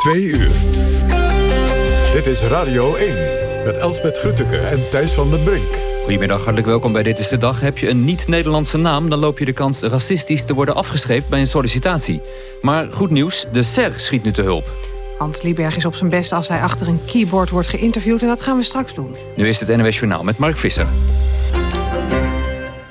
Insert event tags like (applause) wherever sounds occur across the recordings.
Twee uur. Dit is Radio 1 met Elsbeth Grutteke en Thijs van den Brink. Goedemiddag, hartelijk welkom bij Dit is de Dag. Heb je een niet-Nederlandse naam, dan loop je de kans racistisch te worden afgescheept bij een sollicitatie. Maar goed nieuws, de SER schiet nu te hulp. Hans Lieberg is op zijn best als hij achter een keyboard wordt geïnterviewd... en dat gaan we straks doen. Nu is het NOS Journaal met Mark Visser.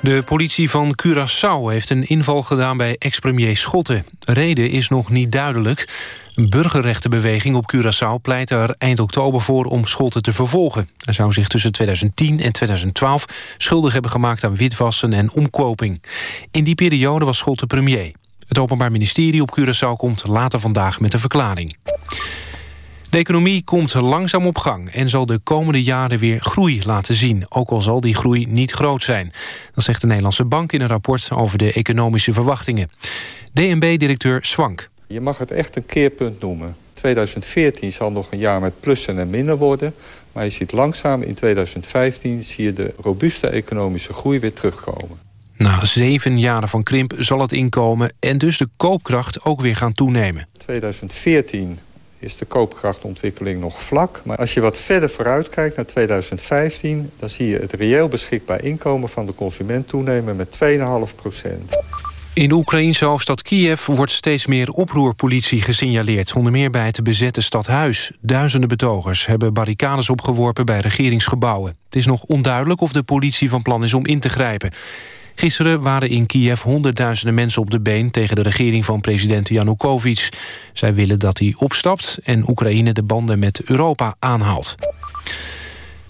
De politie van Curaçao heeft een inval gedaan bij ex-premier Schotten. Reden is nog niet duidelijk. Een burgerrechtenbeweging op Curaçao pleit er eind oktober voor om Schotten te vervolgen. Hij zou zich tussen 2010 en 2012 schuldig hebben gemaakt aan witwassen en omkoping. In die periode was Schotten premier. Het Openbaar Ministerie op Curaçao komt later vandaag met een verklaring. De economie komt langzaam op gang en zal de komende jaren weer groei laten zien. Ook al zal die groei niet groot zijn. Dat zegt de Nederlandse Bank in een rapport over de economische verwachtingen. DNB-directeur Swank. Je mag het echt een keerpunt noemen. 2014 zal nog een jaar met plussen en minnen worden. Maar je ziet langzaam in 2015 zie je de robuuste economische groei weer terugkomen. Na zeven jaren van krimp zal het inkomen en dus de koopkracht ook weer gaan toenemen. 2014 is de koopkrachtontwikkeling nog vlak. Maar als je wat verder vooruit kijkt naar 2015... dan zie je het reëel beschikbaar inkomen van de consument toenemen met 2,5 procent. In de Oekraïnse hoofdstad Kiev wordt steeds meer oproerpolitie gesignaleerd. Onder meer bij het bezette stadhuis. Duizenden betogers hebben barricades opgeworpen bij regeringsgebouwen. Het is nog onduidelijk of de politie van plan is om in te grijpen. Gisteren waren in Kiev honderdduizenden mensen op de been... tegen de regering van president Janukovic. Zij willen dat hij opstapt en Oekraïne de banden met Europa aanhaalt.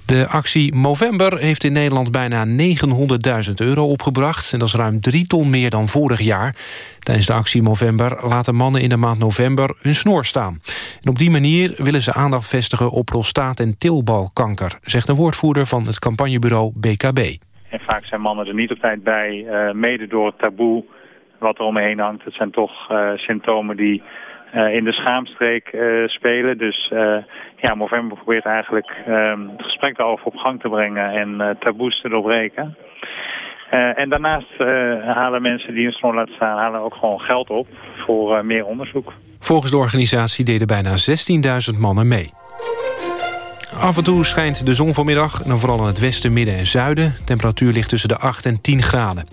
De actie Movember heeft in Nederland bijna 900.000 euro opgebracht. En dat is ruim drie ton meer dan vorig jaar. Tijdens de actie Movember laten mannen in de maand november hun snor staan. En op die manier willen ze aandacht vestigen op prostaat- en tilbalkanker... zegt een woordvoerder van het campagnebureau BKB. En vaak zijn mannen er niet op tijd bij, uh, mede door het taboe wat er omheen hangt. Het zijn toch uh, symptomen die uh, in de schaamstreek spelen. Dus ja, Movember probeert eigenlijk ehm, het gesprek daarover op gang te brengen en taboes te doorbreken. en daarnaast halen mensen die een snor laten staan halen ook gewoon geld op voor meer onderzoek. Volgens de organisatie deden bijna 16.000 mannen mee. Af en toe schijnt de zon vanmiddag, dan vooral in het westen, midden en zuiden. De temperatuur ligt tussen de 8 en 10 graden.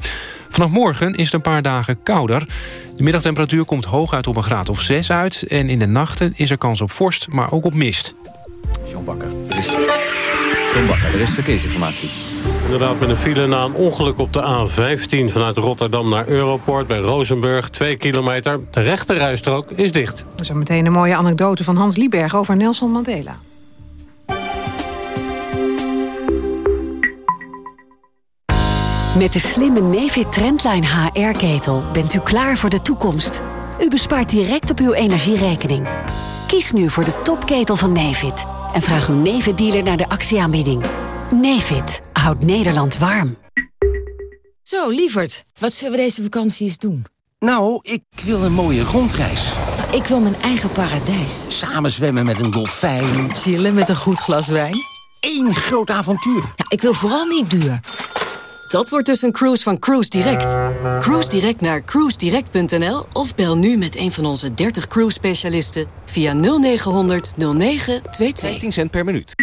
Vanaf morgen is het een paar dagen kouder. De middagtemperatuur komt hooguit op een graad of 6 uit... en in de nachten is er kans op vorst, maar ook op mist. John Bakker, er is, John Bakker, er is verkeersinformatie. Inderdaad, met een file na een ongeluk op de A15... vanuit Rotterdam naar Europort bij Rozenburg, 2 kilometer. De rechterrijstrook is dicht. Zo meteen een mooie anekdote van Hans Lieberg over Nelson Mandela. Met de slimme Nefit Trendline HR-ketel bent u klaar voor de toekomst. U bespaart direct op uw energierekening. Kies nu voor de topketel van Nefit en vraag uw Nefit-dealer naar de actieaanbieding. Nefit houdt Nederland warm. Zo, lieverd, wat zullen we deze vakantie eens doen? Nou, ik wil een mooie rondreis. Ik wil mijn eigen paradijs. Samen zwemmen met een dolfijn. Chillen met een goed glas wijn. Eén groot avontuur. Ja, ik wil vooral niet duur. Dat wordt dus een cruise van Cruise Direct. Cruise Direct naar cruisedirect.nl of bel nu met een van onze 30 cruise specialisten via 0900 0922. 15 cent per minuut.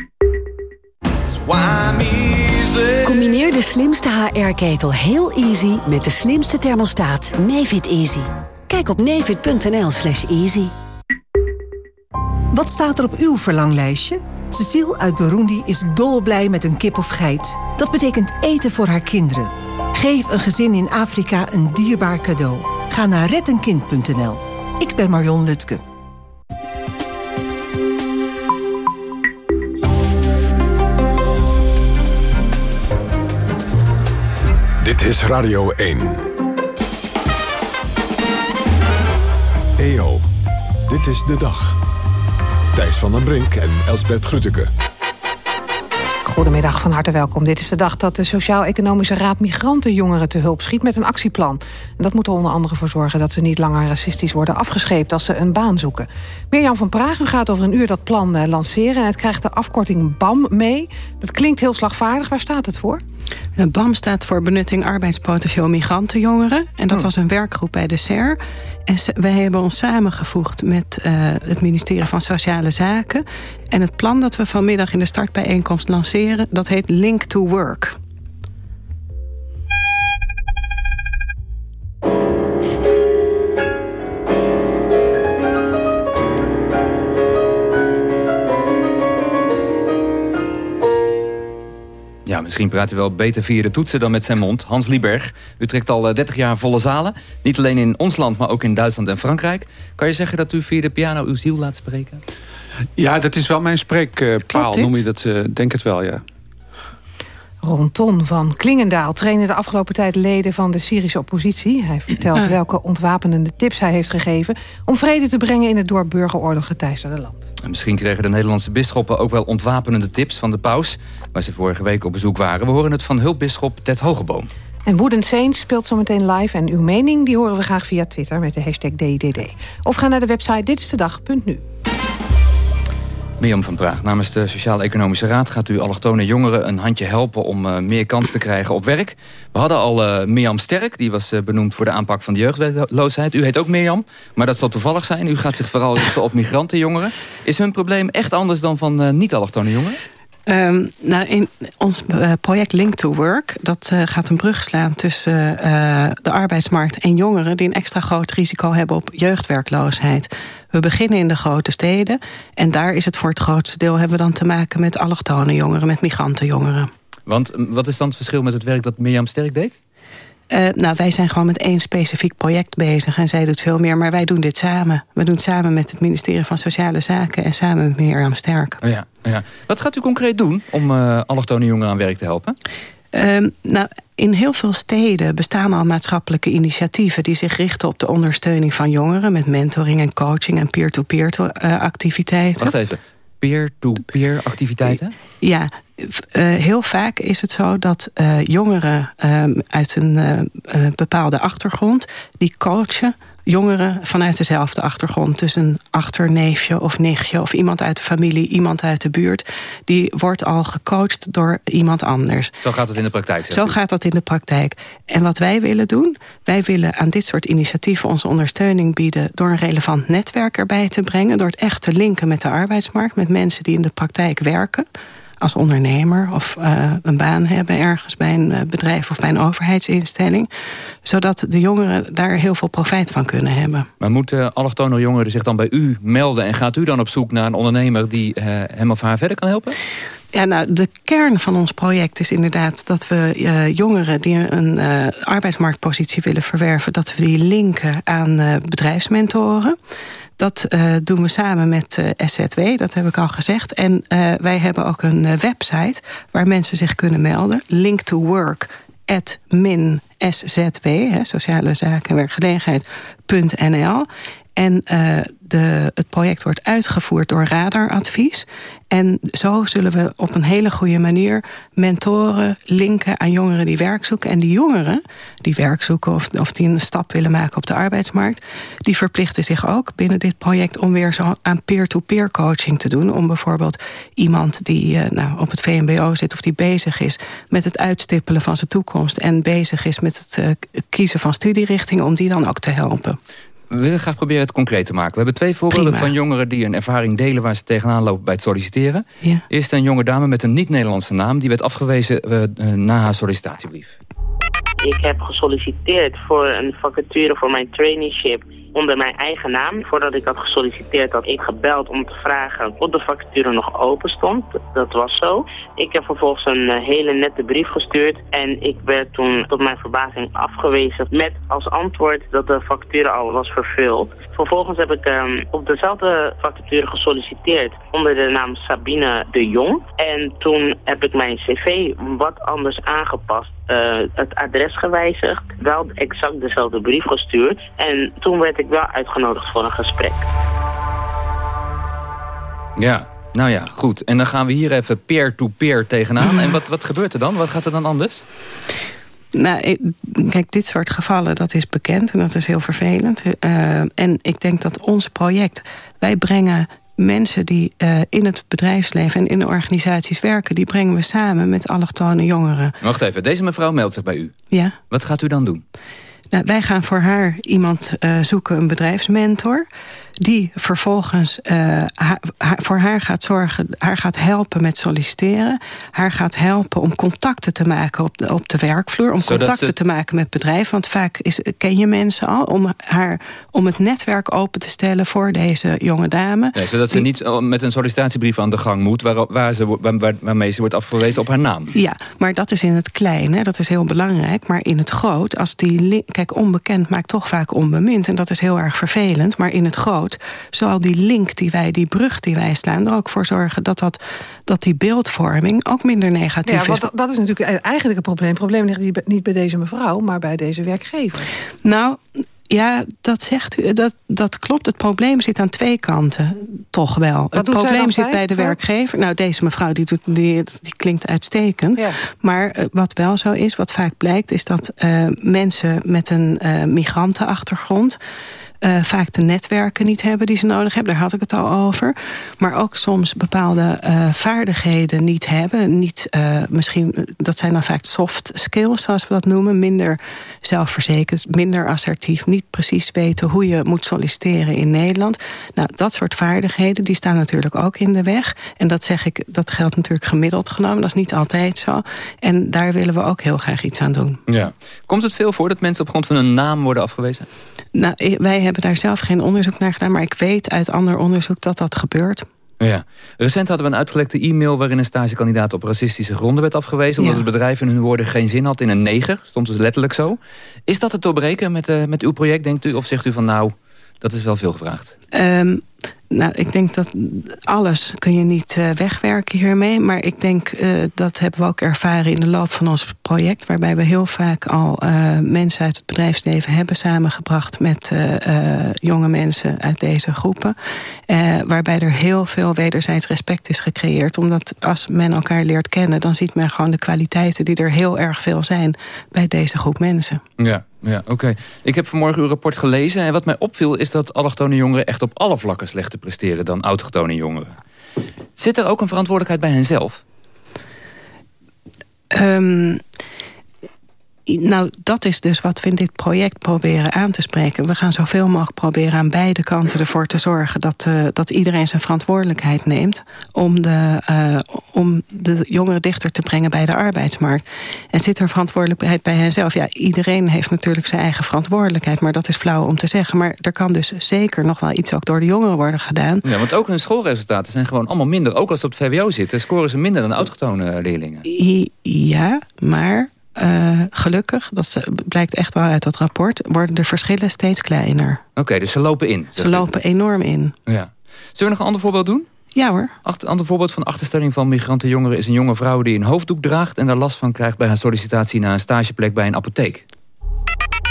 Combineer de slimste HR-ketel heel easy met de slimste thermostaat Nefit Easy. Kijk op nefit.nl slash easy. Wat staat er op uw verlanglijstje? Cecile uit Burundi is dolblij met een kip of geit. Dat betekent eten voor haar kinderen. Geef een gezin in Afrika een dierbaar cadeau. Ga naar rettenkind.nl. Ik ben Marion Lutke. Dit is Radio 1. EO, dit is de dag. Thijs van den Brink en Elsbert Grütke. Goedemiddag, van harte welkom. Dit is de dag dat de Sociaal-Economische Raad Migrantenjongeren te hulp schiet met een actieplan. Dat moet er onder andere voor zorgen dat ze niet langer racistisch worden afgescheept als ze een baan zoeken. Mirjam van Praag, gaat over een uur dat plan uh, lanceren en het krijgt de afkorting BAM mee. Dat klinkt heel slagvaardig, waar staat het voor? BAM staat voor Benutting Arbeidspotentieel Migrantenjongeren. En dat Oh. was een werkgroep bij de SER. En wij hebben ons samengevoegd met eh, het ministerie van Sociale Zaken. En het plan dat we vanmiddag in de startbijeenkomst lanceren... dat heet Link to Work. Ja, misschien praat u wel beter via de toetsen dan met zijn mond. Hans Lieberg, u trekt al eh, 30 jaar volle zalen. Niet alleen in ons land, maar ook in Duitsland en Frankrijk. Kan je zeggen dat u via de piano uw ziel laat spreken? Ja, dat is wel mijn spreekpaal, noem je dat? eh, denk het wel, ja. Ron Ton van Klingendaal trainde de afgelopen tijd leden van de Syrische oppositie. Hij vertelt welke ontwapenende tips hij heeft gegeven... om vrede te brengen in het door burgeroorlog geteisterde land. En misschien kregen de Nederlandse bisschoppen ook wel ontwapenende tips van de paus... waar ze vorige week op bezoek waren. We horen het van hulpbisschop Ted Hogeboom. En Wooden Saints speelt zometeen live. En uw mening die horen we graag via Twitter met de hashtag DDD. Of ga naar de website ditstedag.nu. Mirjam van Praag, namens de Sociaal-Economische Raad... gaat u allochtone jongeren een handje helpen om eh, meer kans te krijgen op werk. We hadden al eh, Mirjam Sterk, die was eh, benoemd voor de aanpak van de jeugdwerkloosheid. U heet ook Mirjam, maar dat zal toevallig zijn. U gaat zich vooral richten op migrantenjongeren. Is hun probleem echt anders dan van niet-allochtone jongeren? Ehm, nou, in ons project Link to Work... dat gaat een brug slaan tussen de arbeidsmarkt en jongeren... die een extra groot risico hebben op jeugdwerkloosheid. We beginnen in de grote steden... en daar is het voor het grootste deel... hebben we dan te maken met allochtone jongeren, met migrantenjongeren. Want wat is dan het verschil met het werk dat Mirjam Sterk deed? Eh, nou, wij zijn gewoon met één specifiek project bezig en zij doet veel meer, maar wij doen dit samen. We doen het samen met het ministerie van Sociale Zaken en samen met Mirjam Sterk. Oh ja, ja. Wat gaat u concreet doen om eh allochtone jongeren aan werk te helpen? Ehm, nou, in heel veel steden bestaan al maatschappelijke initiatieven... die zich richten op de ondersteuning van jongeren... met mentoring en coaching en peer-to-peer eh, activiteiten. Wacht even. Peer-to-peer activiteiten? Ja, eh, heel vaak is het zo dat eh, jongeren ehm, uit een bepaalde achtergrond... die coachen jongeren vanuit dezelfde achtergrond. Dus een achterneefje of nichtje of iemand uit de familie, iemand uit de buurt... die wordt al gecoacht door iemand anders. Zo gaat het in de praktijk. Zo u. gaat dat in de praktijk. En wat wij willen doen, wij willen aan dit soort initiatieven onze ondersteuning bieden door een relevant netwerk erbij te brengen, door het echt te linken met de arbeidsmarkt, met mensen die in de praktijk werken als ondernemer of eh, een baan hebben ergens bij een eh, bedrijf of bij een overheidsinstelling, zodat de jongeren daar heel veel profijt van kunnen hebben. Maar moeten allochtone jongeren zich dan bij u melden... en gaat u dan op zoek naar een ondernemer die eh, hem of haar verder kan helpen? Ja, nou, de kern van ons project is inderdaad dat we jongeren die een arbeidsmarktpositie willen verwerven, dat we die linken aan bedrijfsmentoren. Dat eh, doen we samen met eh, SZW, dat heb ik al gezegd. En eh, wij hebben ook een website waar mensen zich kunnen melden. Link to work at min SZW, hè, sociale zaken en werkgelegenheid.nl. En eh, de, het project wordt uitgevoerd door Radaradvies. En zo zullen we op een hele goede manier mentoren linken aan jongeren die werk zoeken. En die jongeren die werk zoeken of, of die een stap willen maken op de arbeidsmarkt... die verplichten zich ook binnen dit project om weer zo aan peer-to-peer coaching te doen. Om bijvoorbeeld iemand die eh, nou, op het VMBO zit of die bezig is... met het uitstippelen van zijn toekomst en bezig is met het eh, kiezen van studierichtingen... om die dan ook te helpen. We willen graag proberen het concreet te maken. We hebben twee voorbeelden Prima. van jongeren die een ervaring delen... waar ze tegenaan lopen bij het solliciteren. Ja. Eerst een jonge dame met een niet-Nederlandse naam... die werd afgewezen eh, eh, na haar sollicitatiebrief. Ik heb gesolliciteerd voor een vacature voor mijn traineeship onder mijn eigen naam. Voordat ik had gesolliciteerd had ik gebeld om te vragen of de vacature nog open stond. Dat was zo. Ik heb vervolgens een eh, hele nette brief gestuurd en ik werd toen tot mijn verbazing afgewezen met als antwoord dat de vacature al was vervuld. Vervolgens heb ik ehm, op dezelfde vacature gesolliciteerd onder de naam Sabine de Jong. En toen heb ik mijn cv wat anders aangepast. Eh, het adres gewijzigd, wel exact dezelfde brief gestuurd. En toen werd ik wel uitgenodigd voor een gesprek. Ja, nou ja, goed. En dan gaan we hier even peer-to-peer tegenaan. En wat, wat gebeurt er dan? Wat gaat er dan anders? Nou, kijk, dit soort gevallen, dat is bekend en dat is heel vervelend. Eh, en ik denk dat ons project, wij brengen mensen die uh, in het bedrijfsleven en in de organisaties werken... die brengen we samen met allochtone jongeren. Wacht even, deze mevrouw meldt zich bij u. Ja. Wat gaat u dan doen? Nou, wij gaan voor haar iemand uh, zoeken, een bedrijfsmentor die vervolgens uh, haar, haar, voor haar gaat zorgen, haar gaat helpen met solliciteren, haar gaat helpen om contacten te maken op de, op de werkvloer, om Zodat contacten ze- te maken met bedrijven, want vaak is, ken je mensen al, om, haar, om het netwerk open te stellen voor deze jonge dame. Zodat ze niet eh, met een sollicitatiebrief aan de gang moet... Waar, waar ze, waar, waarmee ze wordt afgewezen op haar naam. Ja, maar dat is in het klein, hè, dat is heel belangrijk. Maar in het groot, als die kijk, onbekend maakt toch vaak onbemind. En dat is heel erg vervelend. Maar in het groot zal die link die wij, die brug die wij slaan, er ook voor zorgen dat, dat, dat die beeldvorming ook minder negatief Ja, is. want dat, dat is natuurlijk eigenlijk het probleem. Het probleem ligt niet bij- deze mevrouw, maar bij deze werkgever. Nou, ja, dat zegt u. Dat, dat klopt. Het probleem zit aan twee kanten. Toch wel. het probleem zit bij de werkgever. Nou, deze mevrouw die, doet, die, die klinkt uitstekend. Maar eh, wat wel zo is, wat vaak blijkt... is dat eh, mensen met een eh, migrantenachtergrond... eh, vaak de netwerken niet hebben die ze nodig hebben. Daar had ik het al over. Maar ook soms bepaalde eh, vaardigheden niet hebben. Niet, eh, misschien, dat zijn dan vaak soft skills, zoals we dat noemen. Minder zelfverzekerd, minder assertief. Niet precies weten hoe je moet solliciteren in Nederland. Nou, dat soort vaardigheden, die staan natuurlijk ook in de weg. En dat zeg ik, dat geldt natuurlijk gemiddeld genomen. Dat is niet altijd zo. En daar willen we ook heel graag iets aan doen. Ja. Komt het veel voor dat mensen op grond van hun naam worden afgewezen? Nou, wij hebben daar zelf geen onderzoek naar gedaan... maar ik weet uit ander onderzoek dat dat gebeurt. Ja. Recent hadden we een uitgelekte e-mail... waarin een stagekandidaat op racistische gronden werd afgewezen... omdat het bedrijf in hun woorden geen zin had in een neger. Stond dus letterlijk zo. Is dat te doorbreken met, eh, met uw project, denkt u? Of zegt u van nou, dat is wel veel gevraagd? Ehm, nou, ik denk dat alles kun je niet eh, wegwerken hiermee. Maar ik denk, eh, dat hebben we ook ervaren in de loop van ons project... waarbij we heel vaak al eh, mensen uit het bedrijfsleven hebben samengebracht... met jonge mensen uit deze groepen. Waarbij er heel veel wederzijds respect is gecreëerd. Omdat als men elkaar leert kennen... dan ziet men gewoon de kwaliteiten die er heel erg veel zijn... bij deze groep mensen. Ja, ja oké. Ik heb vanmorgen uw rapport gelezen... en wat mij opviel is dat allochtone jongeren... echt op alle vlakken slechter presteren dan autochtone jongeren. Zit er ook een verantwoordelijkheid bij henzelf? Ehm, i- nou, dat is dus wat we in dit project proberen aan te spreken. We gaan zoveel mogelijk proberen aan beide kanten ervoor te zorgen... dat, eh, dat iedereen zijn verantwoordelijkheid neemt... Om de, eh, om de jongeren dichter te brengen bij de arbeidsmarkt. En zit er verantwoordelijkheid bij henzelf? Ja, iedereen heeft natuurlijk zijn eigen verantwoordelijkheid... maar dat is flauw om te zeggen. Maar er kan dus zeker nog wel iets ook door de jongeren worden gedaan. Ja, want ook hun schoolresultaten zijn gewoon allemaal minder. Ook als ze op het VWO zitten, scoren ze minder dan autochtone leerlingen. Ja, maar eh, gelukkig, dat blijkt echt wel uit dat rapport... worden de verschillen steeds kleiner. Oké, dus ze lopen in. Ze lopen enorm in. Ja. Zullen we nog een ander voorbeeld doen? Ja hoor. Een ander voorbeeld van achterstelling van migrantenjongeren... is een jonge vrouw die een hoofddoek draagt... en daar last van krijgt bij haar sollicitatie... naar een stageplek bij een apotheek.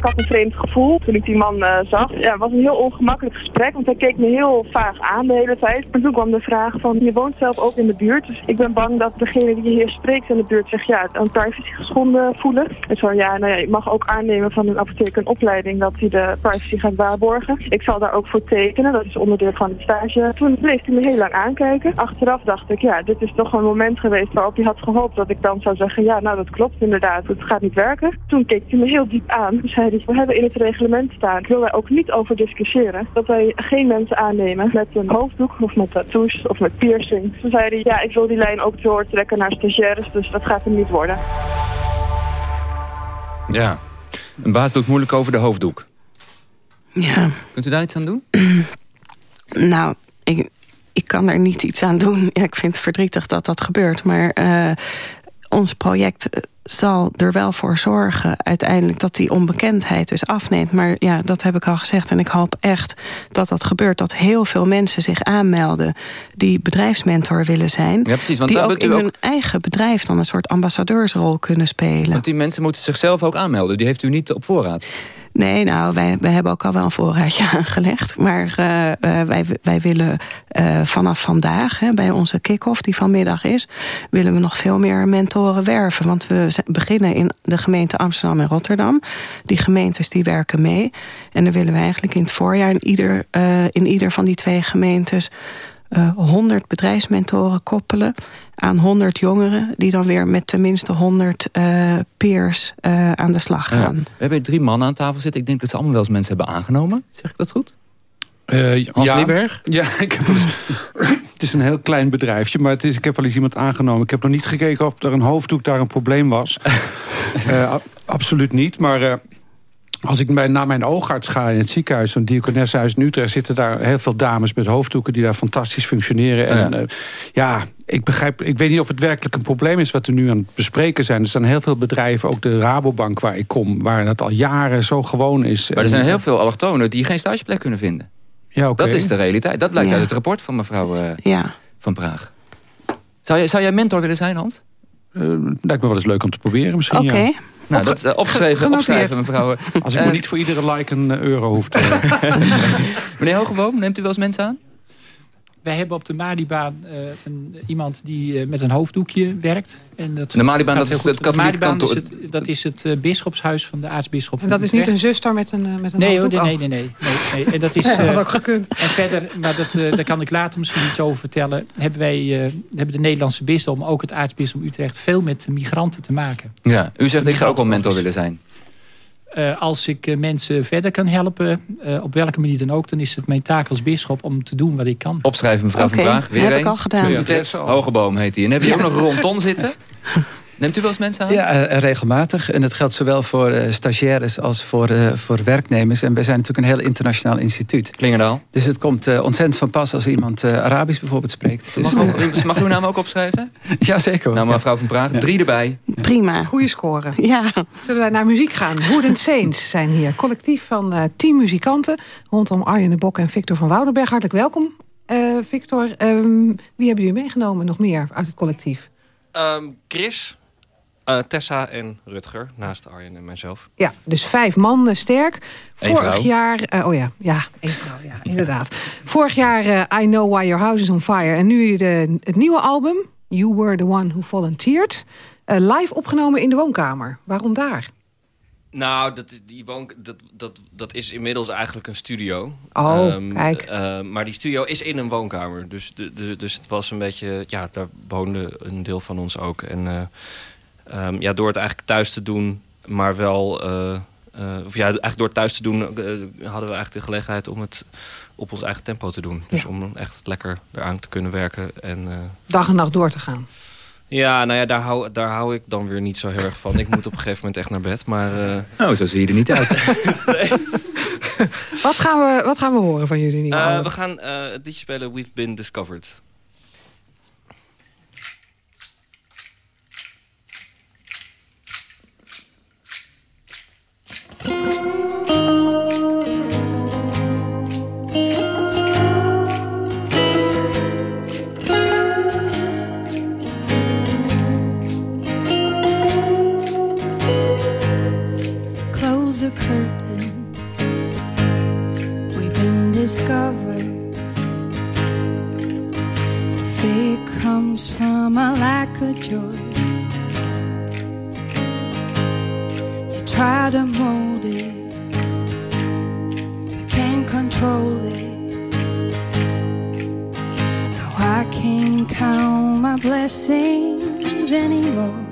Ik had een vreemd gevoel toen ik die man eh, zag. Ja, het was een heel ongemakkelijk gesprek, want hij keek me heel vaag aan de hele tijd. En toen kwam de vraag van, je woont zelf ook in de buurt, dus ik ben bang dat degene die je hier spreekt in de buurt zegt, ja, een privacy geschonden voelen. En zo, ja, nou ja, ik mag ook aannemen van een apotheek een opleiding dat hij de privacy gaat waarborgen. Ik zal daar ook voor tekenen, dat is onderdeel van het stage. Toen bleef hij me heel lang aankijken. Achteraf dacht ik, ja, dit is toch een moment geweest waarop hij had gehoopt dat ik dan zou zeggen, ja, nou dat klopt inderdaad, het gaat niet werken. Toen keek hij me heel diep aan. Toen zei hij, we hebben in het reglement staan, ik wil daar ook niet over discussiëren, dat wij geen mensen aannemen met een hoofddoek of met tattoos of met piercing. Toen zei hij, ja, ik wil die lijn ook doortrekken naar stagiaires, dus dat gaat hem niet worden. Ja. Een baas doet moeilijk over de hoofddoek. Ja. Kunt u daar iets aan doen? (clears throat) Nou, ik, ik kan er niet iets aan doen. Ja, ik vind het verdrietig dat dat gebeurt. Maar eh, ons project eh, zal er wel voor zorgen uiteindelijk dat die onbekendheid dus afneemt. Maar ja, dat heb ik al gezegd. En ik hoop echt dat dat gebeurt. Dat heel veel mensen zich aanmelden die bedrijfsmentor willen zijn. Ja, precies, want die ook in ook- hun eigen bedrijf dan een soort ambassadeursrol kunnen spelen. Want die mensen moeten zichzelf ook aanmelden. Die heeft u niet op voorraad. Nee, nou, wij, hebben ook al wel een voorraadje (laughs) aangelegd. Maar eh, eh, wij, wij willen eh, vanaf vandaag, hè, bij onze kick-off die vanmiddag is... willen we nog veel meer mentoren werven. Want we beginnen in de gemeente Amsterdam en Rotterdam. Die gemeentes die werken mee. En dan willen we eigenlijk in het voorjaar in ieder, eh, in ieder van die twee gemeentes... eh 100 bedrijfsmentoren koppelen aan 100 jongeren... die dan weer met tenminste 100 eh, peers eh, aan de slag gaan. We hebben drie mannen aan tafel zitten. Ik denk dat ze allemaal wel eens mensen hebben aangenomen. Zeg ik dat goed? Eh, Hans ja. Lieberg? Ja, ik heb het is een heel klein bedrijfje, maar het is, ik heb wel eens iemand aangenomen. Ik heb nog niet gekeken of er een hoofddoek daar een probleem was. (laughs) Eh, absoluut niet, maar... eh, als ik bij, naar mijn oogarts ga in het ziekenhuis, zo'n diakonessenhuis in Utrecht... zitten daar heel veel dames met hoofddoeken die daar fantastisch functioneren. En Ja. ja, ja ik begrijp, ik weet niet of het werkelijk een probleem is wat we nu aan het bespreken zijn. Er zijn heel veel bedrijven, ook de Rabobank waar ik kom... waar dat al jaren zo gewoon is. Maar er zijn heel veel allochtonen die geen stageplek kunnen vinden. Ja, oké. Dat is de realiteit. Dat blijkt Ja. uit het rapport van mevrouw eh, Ja. Van Praag. Zou jij, zou jij mentor willen zijn, Hans? Eh, lijkt me wel eens leuk om te proberen misschien. Oké. Ja. Nou, dat is opgeschreven, opschrijven, mevrouw. Als ik Eh, maar niet voor iedere like een eh, euro hoef te... (laughs) Meneer Hogeboom, neemt u wel eens mensen aan? Wij hebben op de Malibaan eh, een, iemand die eh, met een hoofddoekje werkt. En dat De Malibaan, dat heel is goed. het De katholieke Malibaan is het, dat is het bisschopshuis van de aartsbisschop En van dat is niet een zuster met een, met een Nee, hoofddoek? nee, Oh. nee, nee, nee, nee, nee. En dat (laughs) is, Ja, dat had ook gekund. En verder, maar dat, eh, daar kan ik later misschien iets over vertellen... hebben wij, eh, hebben de Nederlandse bisdom, ook het aartsbisdom Utrecht... veel met migranten te maken. Ja, u zegt ik zou ook wel mentor willen zijn. Eh, als ik eh, mensen verder kan helpen, eh, op welke manier dan ook... dan is het mijn taak als bisschop om te doen wat ik kan. Opschrijven, mevrouw Oké, Van. Weer heb een. ik al gedaan. Al. Hogeboom heet hij. En heb je ook nog Ronton zitten? (laughs) Neemt u wel eens mensen aan? Ja, eh, regelmatig. En dat geldt zowel voor eh, stagiaires als voor, eh, voor werknemers. En wij zijn natuurlijk een heel internationaal instituut. Klingendaal. Dus het komt ontzettend van pas als iemand eh, Arabisch bijvoorbeeld spreekt. Dus, Mag, u- mag uw naam ook opschrijven? (laughs) ja, zeker. hoor. Nou, mevrouw Van Praag, drie erbij. Prima. Goeie score. Ja. Zullen wij naar muziek gaan? Wooden Saints zijn hier. Collectief van eh tien muzikanten. Rondom Arjen de Bok en Victor van Woudenberg. Hartelijk welkom. Eh, Victor, ehm, wie hebben jullie meegenomen nog meer uit het collectief? Ehm, Chris, eh, Tessa en Rutger, naast Arjen en mijzelf. Ja, dus vijf man sterk. Eén Vorig vrouw. jaar, eh, oh ja, ja, één vrouw, ja, (laughs) inderdaad. Vorig jaar eh, I Know Why Your House is on Fire. En nu de, het nieuwe album, You Were the One Who Volunteered. live opgenomen in de woonkamer. Waarom daar? Nou, dat, is- die woon, dat, dat, dat is inmiddels eigenlijk een studio. Oh, Ehm, kijk. maar die studio is in een woonkamer. Dus, de, de- dus het was een beetje... Ja, daar woonde een deel van ons ook. En ehm, ja, door het eigenlijk thuis te doen, maar wel... eh, eh, of ja, eigenlijk door het thuis te doen... eh, hadden we eigenlijk de gelegenheid om het op ons eigen tempo te doen. Dus Ja. om echt lekker eraan te kunnen werken. En, eh, Dag en nacht door te gaan. Ja, nou ja, daar hou, daar hou ik dan weer niet zo heel erg van. Ik moet op een gegeven moment echt naar bed, maar... eh, Oh, zo zie je er niet uit. (laughs) Wat gaan we, wat gaan we horen van jullie eh, album? we gaan eh, het liedje spelen We've Been Discovered. Comes from a lack of joy. You try to mold it, but can't control it. Now I can't count my blessings anymore.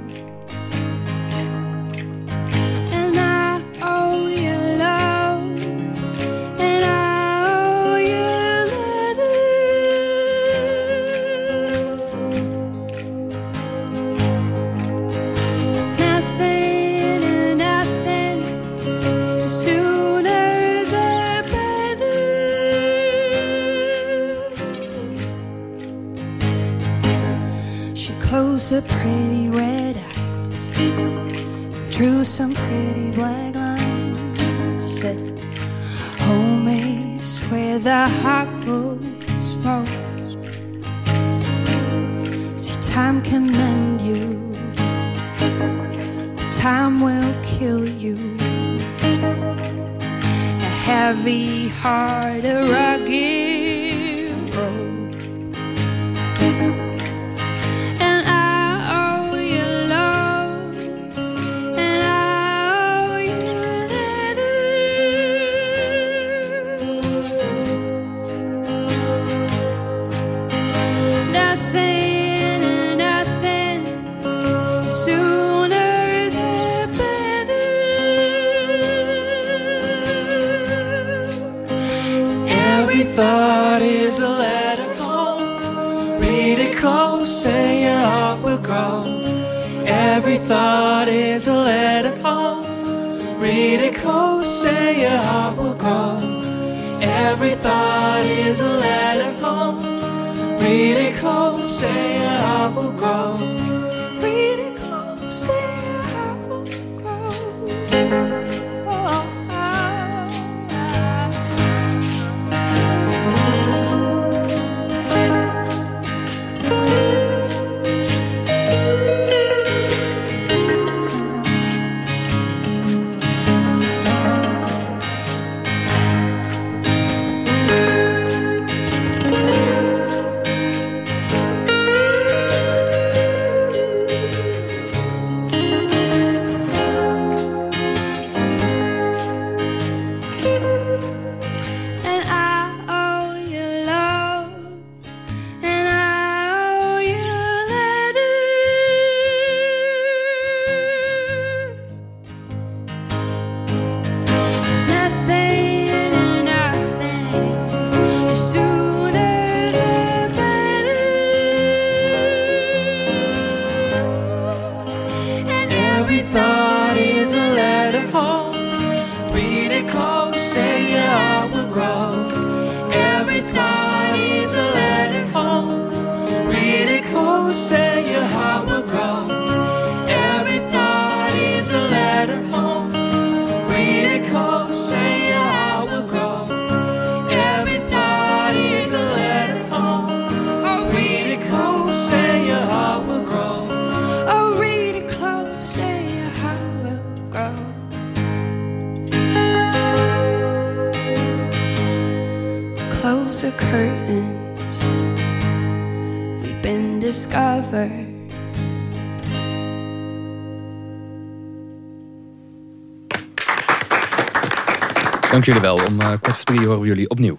Horen we jullie opnieuw.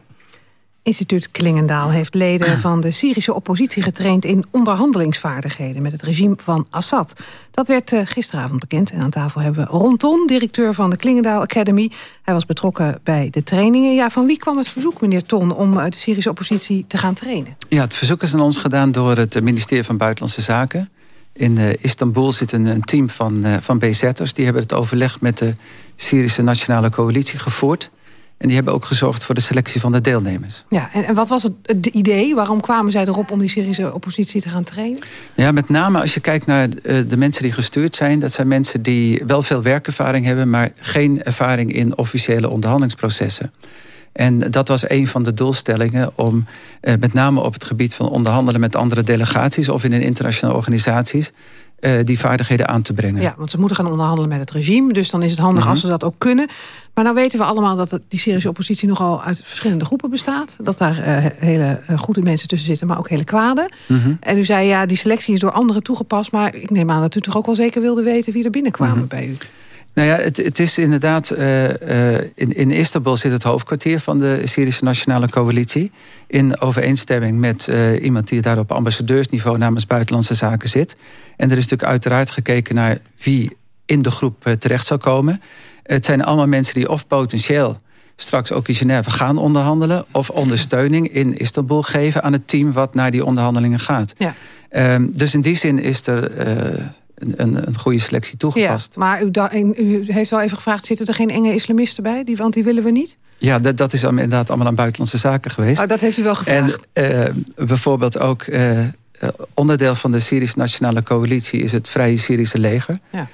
Instituut Klingendaal heeft leden (clears throat) van de Syrische oppositie getraind... in onderhandelingsvaardigheden met het regime van Assad. Dat werd eh, gisteravond bekend. En aan tafel hebben we Ron Ton, directeur van de Klingendaal Academy. Hij was betrokken bij de trainingen. Ja, van wie kwam het verzoek, meneer Ton, om eh, de Syrische oppositie te gaan trainen? Ja, het verzoek is aan ons gedaan door het ministerie van Buitenlandse Zaken. In eh, Istanbul zit een, een team van, eh, van BZ'ers. Die hebben het overleg met de Syrische Nationale Coalitie gevoerd. En die hebben ook gezorgd voor de selectie van de deelnemers. Ja, en, en wat was het, het idee? Waarom kwamen zij erop om die Syrische oppositie te gaan trainen? Ja, met name als je kijkt naar eh, de mensen die gestuurd zijn... dat zijn mensen die wel veel werkervaring hebben... maar geen ervaring in officiële onderhandelingsprocessen. En dat was een van de doelstellingen om eh, met name op het gebied van onderhandelen met andere delegaties of in internationale organisaties eh, die vaardigheden aan te brengen. Ja, want ze moeten gaan onderhandelen met het regime. Dus dan is het handig Mhm. als ze dat ook kunnen. Maar nou weten we allemaal dat die Syrische oppositie nogal uit verschillende groepen bestaat. Dat daar eh, hele eh, goede mensen tussen zitten, maar ook hele kwade. Mhm. En u zei, ja, die selectie is door anderen toegepast. Maar ik neem aan dat u toch ook wel zeker wilde weten wie er binnenkwamen Mhm. bij u. Nou ja, het, het is inderdaad... eh, eh, in, in Istanbul zit het hoofdkwartier van de Syrische Nationale Coalitie. In overeenstemming met eh, iemand die daar op ambassadeursniveau... namens Buitenlandse Zaken zit. En er is natuurlijk uiteraard gekeken naar wie in de groep terecht zou komen. Het zijn allemaal mensen die of potentieel straks ook in Genève gaan onderhandelen... of ondersteuning in Istanbul geven aan het team wat naar die onderhandelingen gaat. Ja. Ehm, dus in die zin is er een, een, goede selectie toegepast. Ja, maar u, u heeft wel even gevraagd, zitten er geen enge islamisten bij? Die, want die willen we niet. Ja, dat, dat is inderdaad allemaal aan buitenlandse zaken geweest. Oh, dat heeft u wel gevraagd. En eh, bijvoorbeeld ook eh, eh, onderdeel van de Syrische Nationale Coalitie is het Vrije Syrische leger. Ja.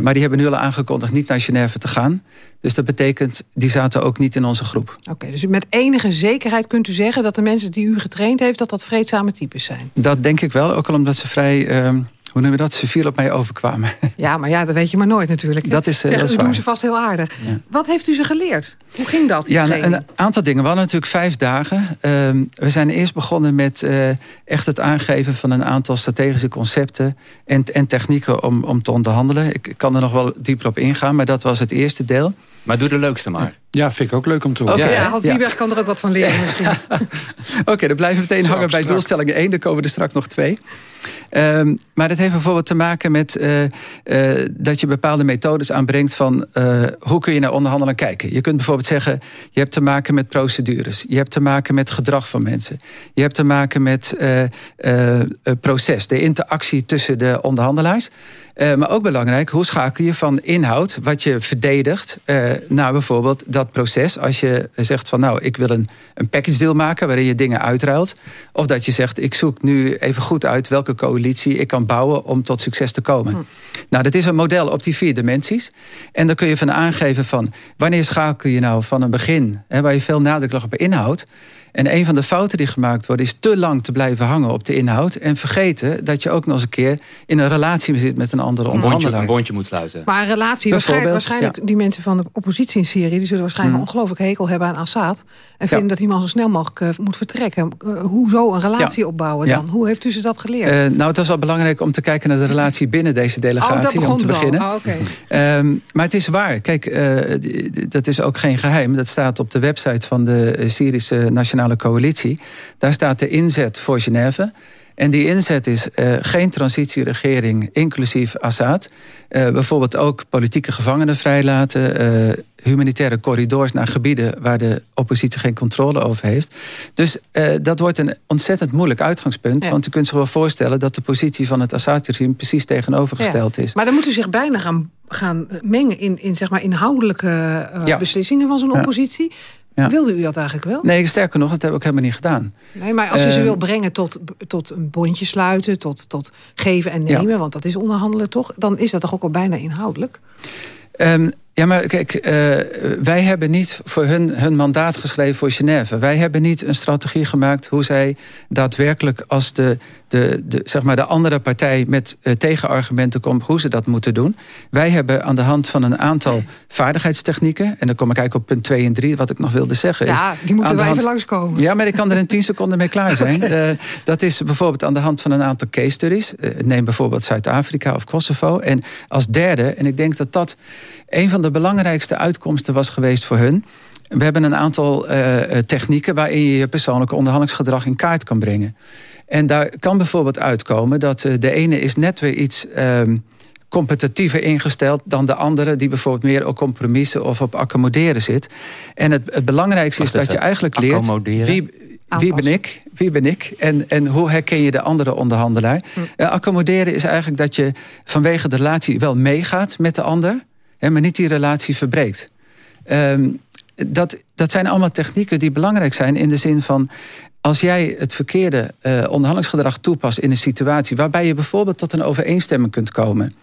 Maar die hebben nu al aangekondigd niet naar Genève te gaan. Dus dat betekent, die zaten ook niet in onze groep. Oké, dus met enige zekerheid kunt u zeggen... dat de mensen die u getraind heeft, dat dat vreedzame types zijn. Dat denk ik wel, ook al omdat ze vrij, eh, hoe noem je dat, civiel op mij overkwamen. (laughs) Ja, maar ja, dat weet je maar nooit natuurlijk. Dat is, eh, dat is doen ze vast heel aardig. Wat heeft u ze geleerd? Hoe ging dat, Ja, een aantal dingen. We hadden natuurlijk vijf dagen. Ehm, we zijn eerst begonnen met eh, echt het aangeven van een aantal strategische concepten en, en technieken om, om te onderhandelen. Ik kan er nog wel dieper op ingaan, maar dat was het eerste deel. Maar doe de leukste maar. Ja, vind ik ook leuk om te horen. ja, Hans ja. Dieberg kan er ook wat van leren misschien. (laughs) Oké, dan blijven we meteen Zo hangen bij abstract. doelstelling 1. Dan komen er straks nog twee. Ehm, maar dat heeft bijvoorbeeld te maken met eh, eh, dat je bepaalde methodes aanbrengt van eh, hoe kun je naar onderhandelen kijken. Je kunt bijvoorbeeld zeggen, je hebt te maken met procedures. Je hebt te maken met gedrag van mensen. Je hebt te maken met eh, eh, het proces, de interactie tussen de onderhandelaars. Eh, maar ook belangrijk, hoe schakel je van inhoud, wat je verdedigt, eh, naar bijvoorbeeld dat proces. Als je zegt van nou, ik wil een, een package deal maken waarin je dingen uitruilt. Of dat je zegt, ik zoek nu even goed uit welke coalitie ik kan bouwen om tot succes te komen. Nou, dat is een model op die vier dimensies. En dan kun je van aangeven van wanneer schakel je nou van een begin, hè, waar je veel nadruk legt op inhoud. En een van de fouten die gemaakt worden is te lang te blijven hangen op de inhoud. En vergeten dat je ook nog eens een keer in een relatie zit met een andere Een bondje, onderhandelaar. een bondje moet sluiten. Maar een relatie, waarschijnlijk, waarschijnlijk die mensen van de oppositie in Syrië... die zullen waarschijnlijk Mm. een ongelooflijk hekel hebben aan Assad... en vinden dat die man zo snel mogelijk eh, moet vertrekken. Uh, hoezo een relatie Ja. opbouwen Ja. dan? Hoe heeft u ze dat geleerd? Eh, nou, het was wel belangrijk om te kijken naar de relatie binnen deze delegatie. oh, om te beginnen. Oh, oké. Ehm, maar het is waar. Kijk, eh, dat is ook geen geheim. Dat staat op de website van de eh, Syrische Nationale Coalitie. Daar staat de inzet voor Genève. En die inzet is eh, geen transitieregering, inclusief Assad. Eh, bijvoorbeeld ook politieke gevangenen vrijlaten. eh, humanitaire corridors naar gebieden waar de oppositie geen controle over heeft. Dus dat wordt een ontzettend moeilijk uitgangspunt. Want u kunt zich wel voorstellen dat de positie van het Assad-regime precies tegenovergesteld Ja. is. Maar dan moet u zich bijna gaan, gaan mengen in, in zeg maar inhoudelijke Ja. beslissingen van zo'n oppositie. Ja. Wilde u dat eigenlijk wel? Nee, sterker nog, dat heb ik ook helemaal niet gedaan. Nee, maar als je ze Eh, wil brengen tot, tot een bondje sluiten, tot, tot geven en nemen, want dat is onderhandelen toch, dan is dat toch ook al bijna inhoudelijk? Ehm, ja, maar kijk, eh, wij hebben niet voor hun, hun mandaat geschreven voor Genève. Wij hebben niet een strategie gemaakt hoe zij daadwerkelijk als de, de, de, zeg maar de andere partij met eh, tegenargumenten komt, hoe ze dat moeten doen. Wij hebben aan de hand van een aantal vaardigheidstechnieken, en dan kom ik eigenlijk op punt 2 en 3, wat ik nog wilde zeggen. Ja, is, die moeten wij hand- even langskomen. Ja, maar ik kan er in 10 seconden mee klaar zijn. (laughs) Eh, dat is bijvoorbeeld aan de hand van een aantal case studies. Neem bijvoorbeeld Zuid-Afrika of Kosovo. En als derde, en ik denk dat dat een van de belangrijkste uitkomsten was geweest voor hun. We hebben een aantal eh, technieken waarin je je persoonlijke onderhandelingsgedrag in kaart kan brengen. En daar kan bijvoorbeeld uitkomen dat eh, de ene is net weer iets ehm, competitiever ingesteld dan de andere... die bijvoorbeeld meer op compromissen of op accommoderen zit. En het, het belangrijkste Wacht is dat je eigenlijk leert... Accommoderen? Wie, wie ben ik? Wie ben ik? En, en hoe herken je de andere onderhandelaar? Eh, accommoderen is eigenlijk dat je vanwege de relatie wel meegaat met de ander... Maar niet die relatie verbreekt. Ehm, dat, dat zijn allemaal technieken die belangrijk zijn in de zin van... als jij het verkeerde eh, onderhandelingsgedrag toepast in een situatie... waarbij je bijvoorbeeld tot een overeenstemming kunt komen...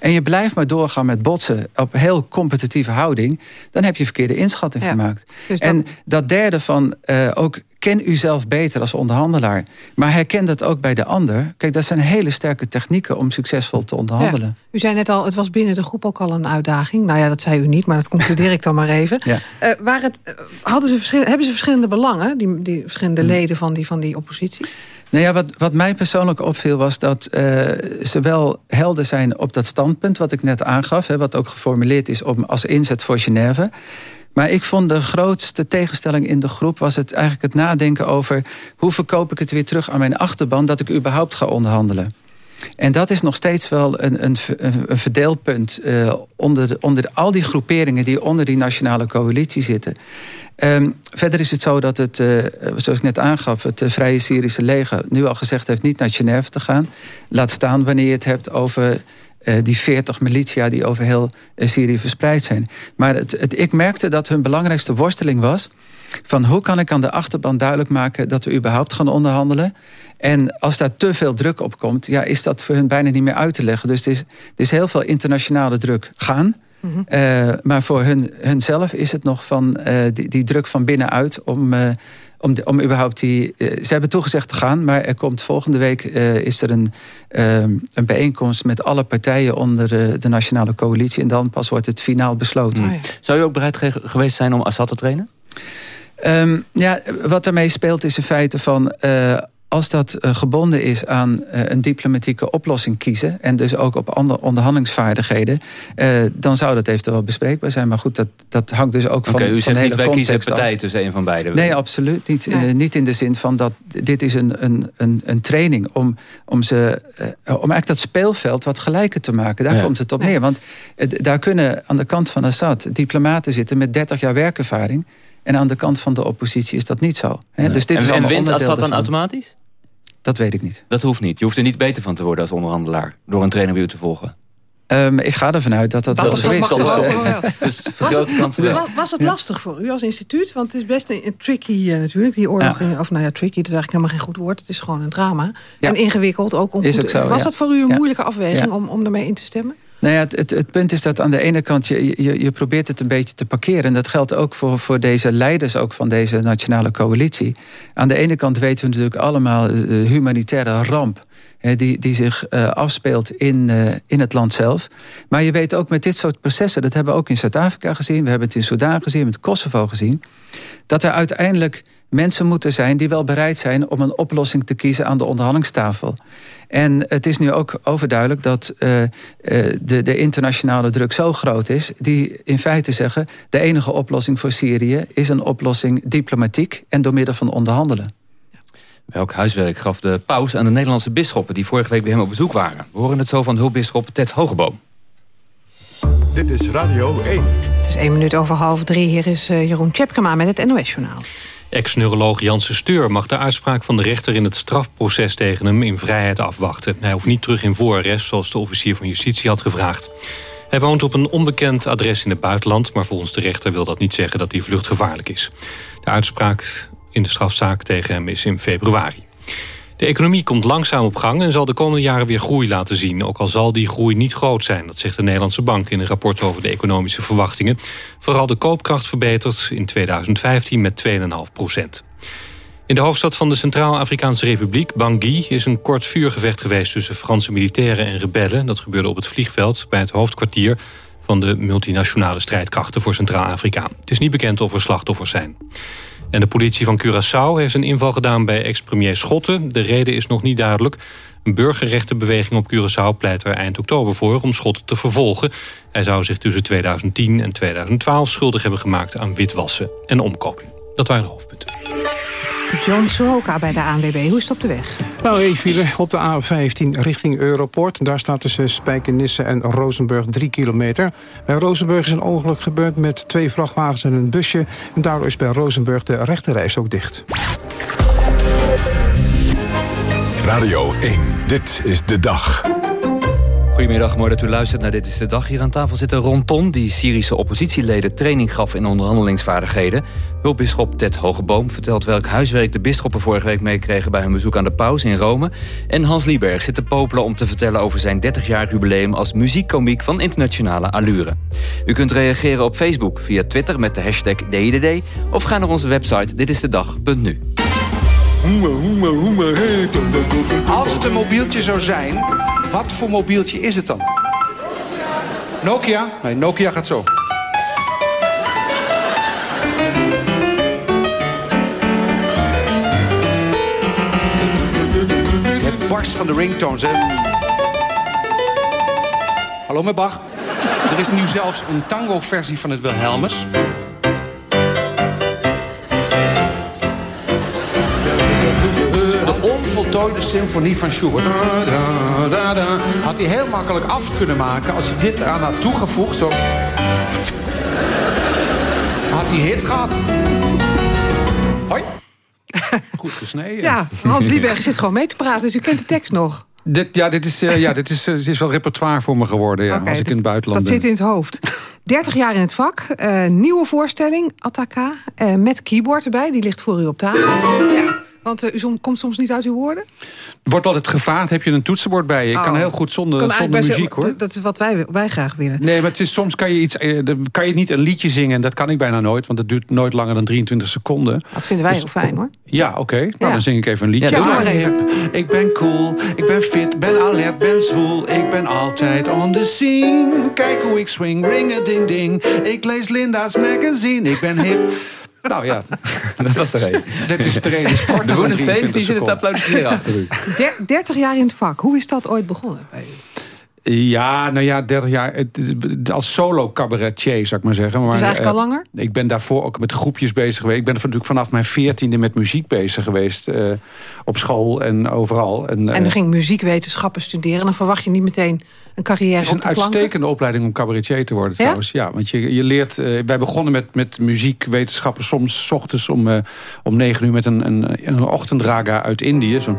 en je blijft maar doorgaan met botsen op heel competitieve houding... dan heb je verkeerde inschatting gemaakt. Dus dan- En dat derde van eh, ook ken u zelf beter als onderhandelaar... maar herken dat ook bij de ander. Kijk, dat zijn hele sterke technieken om succesvol te onderhandelen. Ja. U zei net al, het was binnen de groep ook al een uitdaging. Nou ja, dat zei u niet, maar dat concludeer ik dan maar even. (laughs) Ja. Eh, waar het, eh, hadden ze hebben ze verschillende belangen, die, die verschillende Hmm. leden van die, van die oppositie? Nou ja, wat, wat mij persoonlijk opviel was dat eh, ze wel helder zijn op dat standpunt... wat ik net aangaf, hè, wat ook geformuleerd is als inzet voor Genève. Maar ik vond de grootste tegenstelling in de groep... was het eigenlijk het nadenken over... hoe verkoop ik het weer terug aan mijn achterban... dat ik überhaupt ga onderhandelen. En dat is nog steeds wel een, een, een verdeelpunt eh, onder, de- onder al die groeperingen die onder die nationale coalitie zitten. Ehm, verder is het zo dat het, eh, zoals ik net aangaf, het eh, Vrije Syrische leger nu al gezegd heeft niet naar Genève te gaan. Laat staan wanneer je het hebt over die 40 militia die over heel Syrië verspreid zijn. Maar het, het, ik merkte dat hun belangrijkste worsteling was van hoe kan ik aan de achterban duidelijk maken dat we überhaupt gaan onderhandelen. En als daar te veel druk op komt, ja, is dat voor hun bijna niet meer uit te leggen. Dus er is, er is heel veel internationale druk gaan. Eh, maar voor hun, hunzelf is het nog van eh, die, die druk van binnenuit om, eh, om, de- om überhaupt die. ze hebben toegezegd te gaan, maar er komt volgende week eh, is er een, eh, een bijeenkomst met alle partijen onder de nationale coalitie. En dan pas wordt het finaal besloten. Hmm. Zou u ook bereid ge- geweest zijn om Assad te trainen? Ehm, ja, wat daarmee speelt is in feite van... eh, als dat eh, gebonden is aan eh, een diplomatieke oplossing kiezen... en dus ook op andere onderhandelingsvaardigheden... eh, dan zou dat eventueel wel bespreekbaar zijn. Maar goed, dat, dat hangt dus ook van, Oké, u van de zegt hele niet, wij kiezen af. partij tussen een van beiden. Nee, absoluut niet. Niet in de zin van dat dit is een, een, een, een training om, om, ze, om eigenlijk dat speelveld wat gelijker te maken. Daar Ja. komt het op neer. Want daar kunnen aan de kant van Assad diplomaten zitten met 30 jaar werkervaring. En aan de kant van de oppositie is dat niet zo. Hè? Dus dit en, is en wint Assad dan automatisch? Dat weet ik niet. Dat hoeft niet. Je hoeft er niet beter van te worden als onderhandelaar. Door een trainer bij u te volgen. Ehm, ik ga ervan uit dat dat, Dat wel is zo. (laughs) Dus Was vergroot de kans. het, wa- was het lastig voor u als instituut? Want het is best een, een tricky eh, natuurlijk. Die oorlog, in, of nou ja, tricky, dat is eigenlijk helemaal geen goed woord. Het is gewoon een drama. Ja. En ingewikkeld ook. Om Is goed- ook zo, was ja. dat voor u een Ja. moeilijke afweging Ja. om, om ermee in te stemmen? Nou ja, het, het, punt is dat aan de ene kant je, je, je probeert het een beetje te parkeren. En dat geldt ook voor, voor deze leiders ook van deze nationale coalitie. Aan de ene kant weten we natuurlijk allemaal eh, de humanitaire ramp. die, die zich eh, afspeelt in, eh, in het land zelf. Maar je weet ook met dit soort processen, dat hebben we ook in Zuid-Afrika gezien, we hebben het in Sudan gezien, met Kosovo gezien, dat er uiteindelijk mensen moeten zijn die wel bereid zijn om een oplossing te kiezen aan de onderhandelingstafel. En het is nu ook overduidelijk dat eh, eh, de, de internationale druk zo groot is, die in feite zeggen: de enige oplossing voor Syrië is een oplossing diplomatiek en door middel van onderhandelen. Welk huiswerk gaf de paus aan de Nederlandse bisschoppen... die vorige week bij hem op bezoek waren? We horen het zo van hulpbisschop Ted Hogeboom. Dit is Radio 1. Het is één minuut over half drie. Hier is eh, Jeroen Tjepkema met het NOS-journaal. Ex-neuroloog Janssen Steur mag de uitspraak van de rechter in het strafproces tegen hem in vrijheid afwachten. Hij hoeft niet terug in voorarrest zoals de officier van justitie had gevraagd. Hij woont op een onbekend adres in het buitenland, maar volgens de rechter wil dat niet zeggen dat die vlucht gevaarlijk is. De uitspraak in de strafzaak tegen hem is in februari. De economie komt langzaam op gang en zal de komende jaren weer groei laten zien. Ook al zal die groei niet groot zijn, dat zegt de Nederlandse Bank in een rapport over de economische verwachtingen. Vooral de koopkracht verbetert in 2015 met 2,5 procent. In de hoofdstad van de Centraal-Afrikaanse Republiek, Bangui... is een kort vuurgevecht geweest tussen Franse militairen en rebellen. Dat gebeurde op het vliegveld bij het hoofdkwartier... van de multinationale strijdkrachten voor Centraal-Afrika. Het is niet bekend of er slachtoffers zijn. En de politie van Curaçao heeft een inval gedaan bij ex-premier Schotten. De reden is nog niet duidelijk. Een burgerrechtenbeweging op Curaçao pleit er eind oktober voor... om Schotten te vervolgen. Hij zou zich tussen 2010 en 2012 schuldig hebben gemaakt... aan witwassen en omkoping. Dat waren de hoofdpunten. John Soroka bij de ANWB. Hoe is het op de weg? Nou, één file op de A15 richting Europort. Daar staat tussen Spijkenisse en Rozenburg 3 kilometer. Bij Rozenburg is een ongeluk gebeurd met twee vrachtwagens en een busje. En daardoor is bij Rozenburg de rechterreis ook dicht. Radio 1. Dit is de dag. Goedemiddag, mooi dat u luistert naar Dit is de Dag. Hier aan tafel zit Ron Ton, die Syrische oppositieleden training gaf in onderhandelingsvaardigheden. Hulpbisschop Ted Hogeboom vertelt welk huiswerk de bisschoppen vorige week meekregen bij hun bezoek aan de paus in Rome. En Hans Lieberg zit te popelen om te vertellen over zijn 30-jarig jubileum als muziekkomiek van internationale allure. U kunt reageren op Facebook, via Twitter met de hashtag DIDD of ga naar onze website ditistedag.nu. Als het een mobieltje zou zijn, wat voor mobieltje is het dan? Nokia? Nee, Nokia gaat zo. Het barst van de ringtones, hè? Hallo met Bach. Er is nu zelfs een tango-versie van het Wilhelmus. Onvoltooide symfonie van Schubert. Da, da, da, da. Had hij heel makkelijk af kunnen maken als hij dit eraan had toegevoegd. Zo. Had hij hit gehad. Hoi. Goed gesneden. Ja, Hans Lieberg zit gewoon mee te praten, dus u kent de tekst nog. Dit, ja, dit is, eh, ja, dit is, eh, dit is wel repertoire voor me geworden ja, als ik dus in het buitenland Dat ben. zit in het hoofd. 30 jaar in het vak, eh, nieuwe voorstelling, Attaka, eh, met keyboard erbij. Die ligt voor u op tafel. Ja, want eh, u komt soms niet uit uw woorden. Wordt altijd gevraagd, heb je een toetsenbord bij je? Ik kan Oh. heel goed zonder, zonder muziek hoor. Dat is wat wij, wij graag willen. Nee, maar het is, soms kan je, iets, eh, kan je niet een liedje zingen. En dat kan ik bijna nooit, want het duurt nooit langer dan 23 seconden. Dat vinden wij Dus- heel fijn hoor. Ja, oké. Nou, Ja. dan zing ik even een liedje. Ja, doe maar even. hip, Ik ben cool, ik ben fit, ben alert, ben zwoel. Ik ben altijd on the scene. Kijk hoe ik swing, ring a ding ding. Ik lees Linda's magazine, ik ben hip. Nou ja. (laughs) dat was de reden. Dit is de reden. is De dan Woenen 23 Saints die zitten te seconden. applaudisseren achter u. (laughs) Der- 30 jaar in het vak. Hoe is dat ooit begonnen bij u? Ja, nou ja, 30 jaar. het- het- Als solo cabaretier, zou ik maar zeggen. Maar, Het is eigenlijk eh, al langer? Ik ben daarvoor ook met groepjes bezig geweest. Ik ben natuurlijk vanaf mijn veertiende met muziek bezig geweest. eh, op school en overal. En, En eh, u ging muziekwetenschappen studeren. Dan verwacht je niet meteen een carrière Het is op een de planken. uitstekende opleiding om cabaretier te worden Ja? trouwens. Ja, want je, je leert... eh, wij begonnen met, met muziekwetenschappen soms 's ochtends om, eh, om negen uur met een, een, een ochtendraga uit Indië. Zo'n...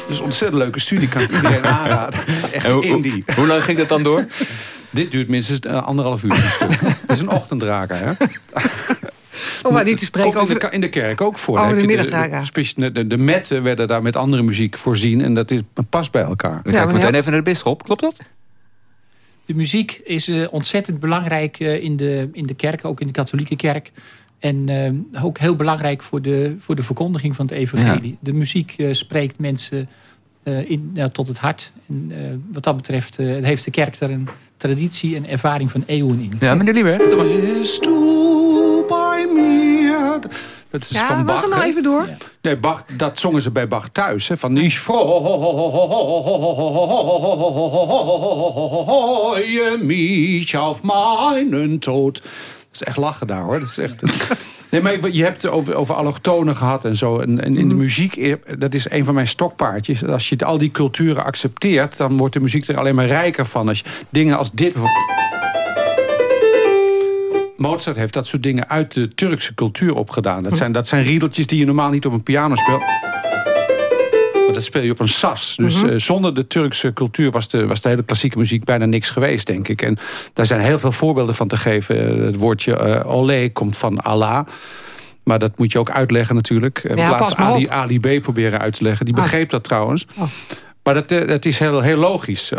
Dat is een ontzettend leuke studie, kan ik iedereen (laughs) aanraden. Het is echt hoe- indie. hoe lang ging dat dan door? Dit duurt minstens eh, anderhalf uur. (laughs) Het is een ochtendraga, hè? Om maar niet te spreken Komt in, over... de, in de kerk ook voor. De De, de, de metten werden daar met andere muziek voorzien. En dat is, past bij elkaar. We kijken meteen even naar de bisschop. Klopt dat? De muziek is eh, ontzettend belangrijk eh, in, de, in de kerk, ook in de katholieke kerk. En eh, ook heel belangrijk voor de, voor de verkondiging van het evangelie. De muziek eh, spreekt mensen eh, in, ja, tot het hart. En, eh, wat dat betreft eh, heeft de kerk daar een traditie en ervaring van eeuwen in. Ja, meneer Lieber. Mir. Dat is Ja, van Bach. nou even door. Nee, Bach, dat zongen ze bij Bach thuis. Hè, van Ich freue mich auf meinen Tod. Dat is echt lachen daar hoor. Dat is echt... Nee, maar je hebt het over, over allochtonen gehad en zo. En, en in de muziek, eh, dat is een van mijn stokpaardjes. Als je al die culturen accepteert... dan wordt de muziek er alleen maar rijker van. Als je dingen als dit. Mozart heeft dat soort dingen uit de Turkse cultuur opgedaan. Dat zijn, dat zijn riedeltjes die je normaal niet op een piano speelt. Maar dat speel je op een sas. Dus eh, zonder de Turkse cultuur was de, was de hele klassieke muziek bijna niks geweest, denk ik. En daar zijn heel veel voorbeelden van te geven. Eh, Het woordje eh olé komt van Allah. Maar dat moet je ook uitleggen natuurlijk. In Ja, plaats Ali. Ali B proberen uit te leggen. Die Ah. begreep dat trouwens. Oh. Maar dat, eh, dat is heel, heel logisch.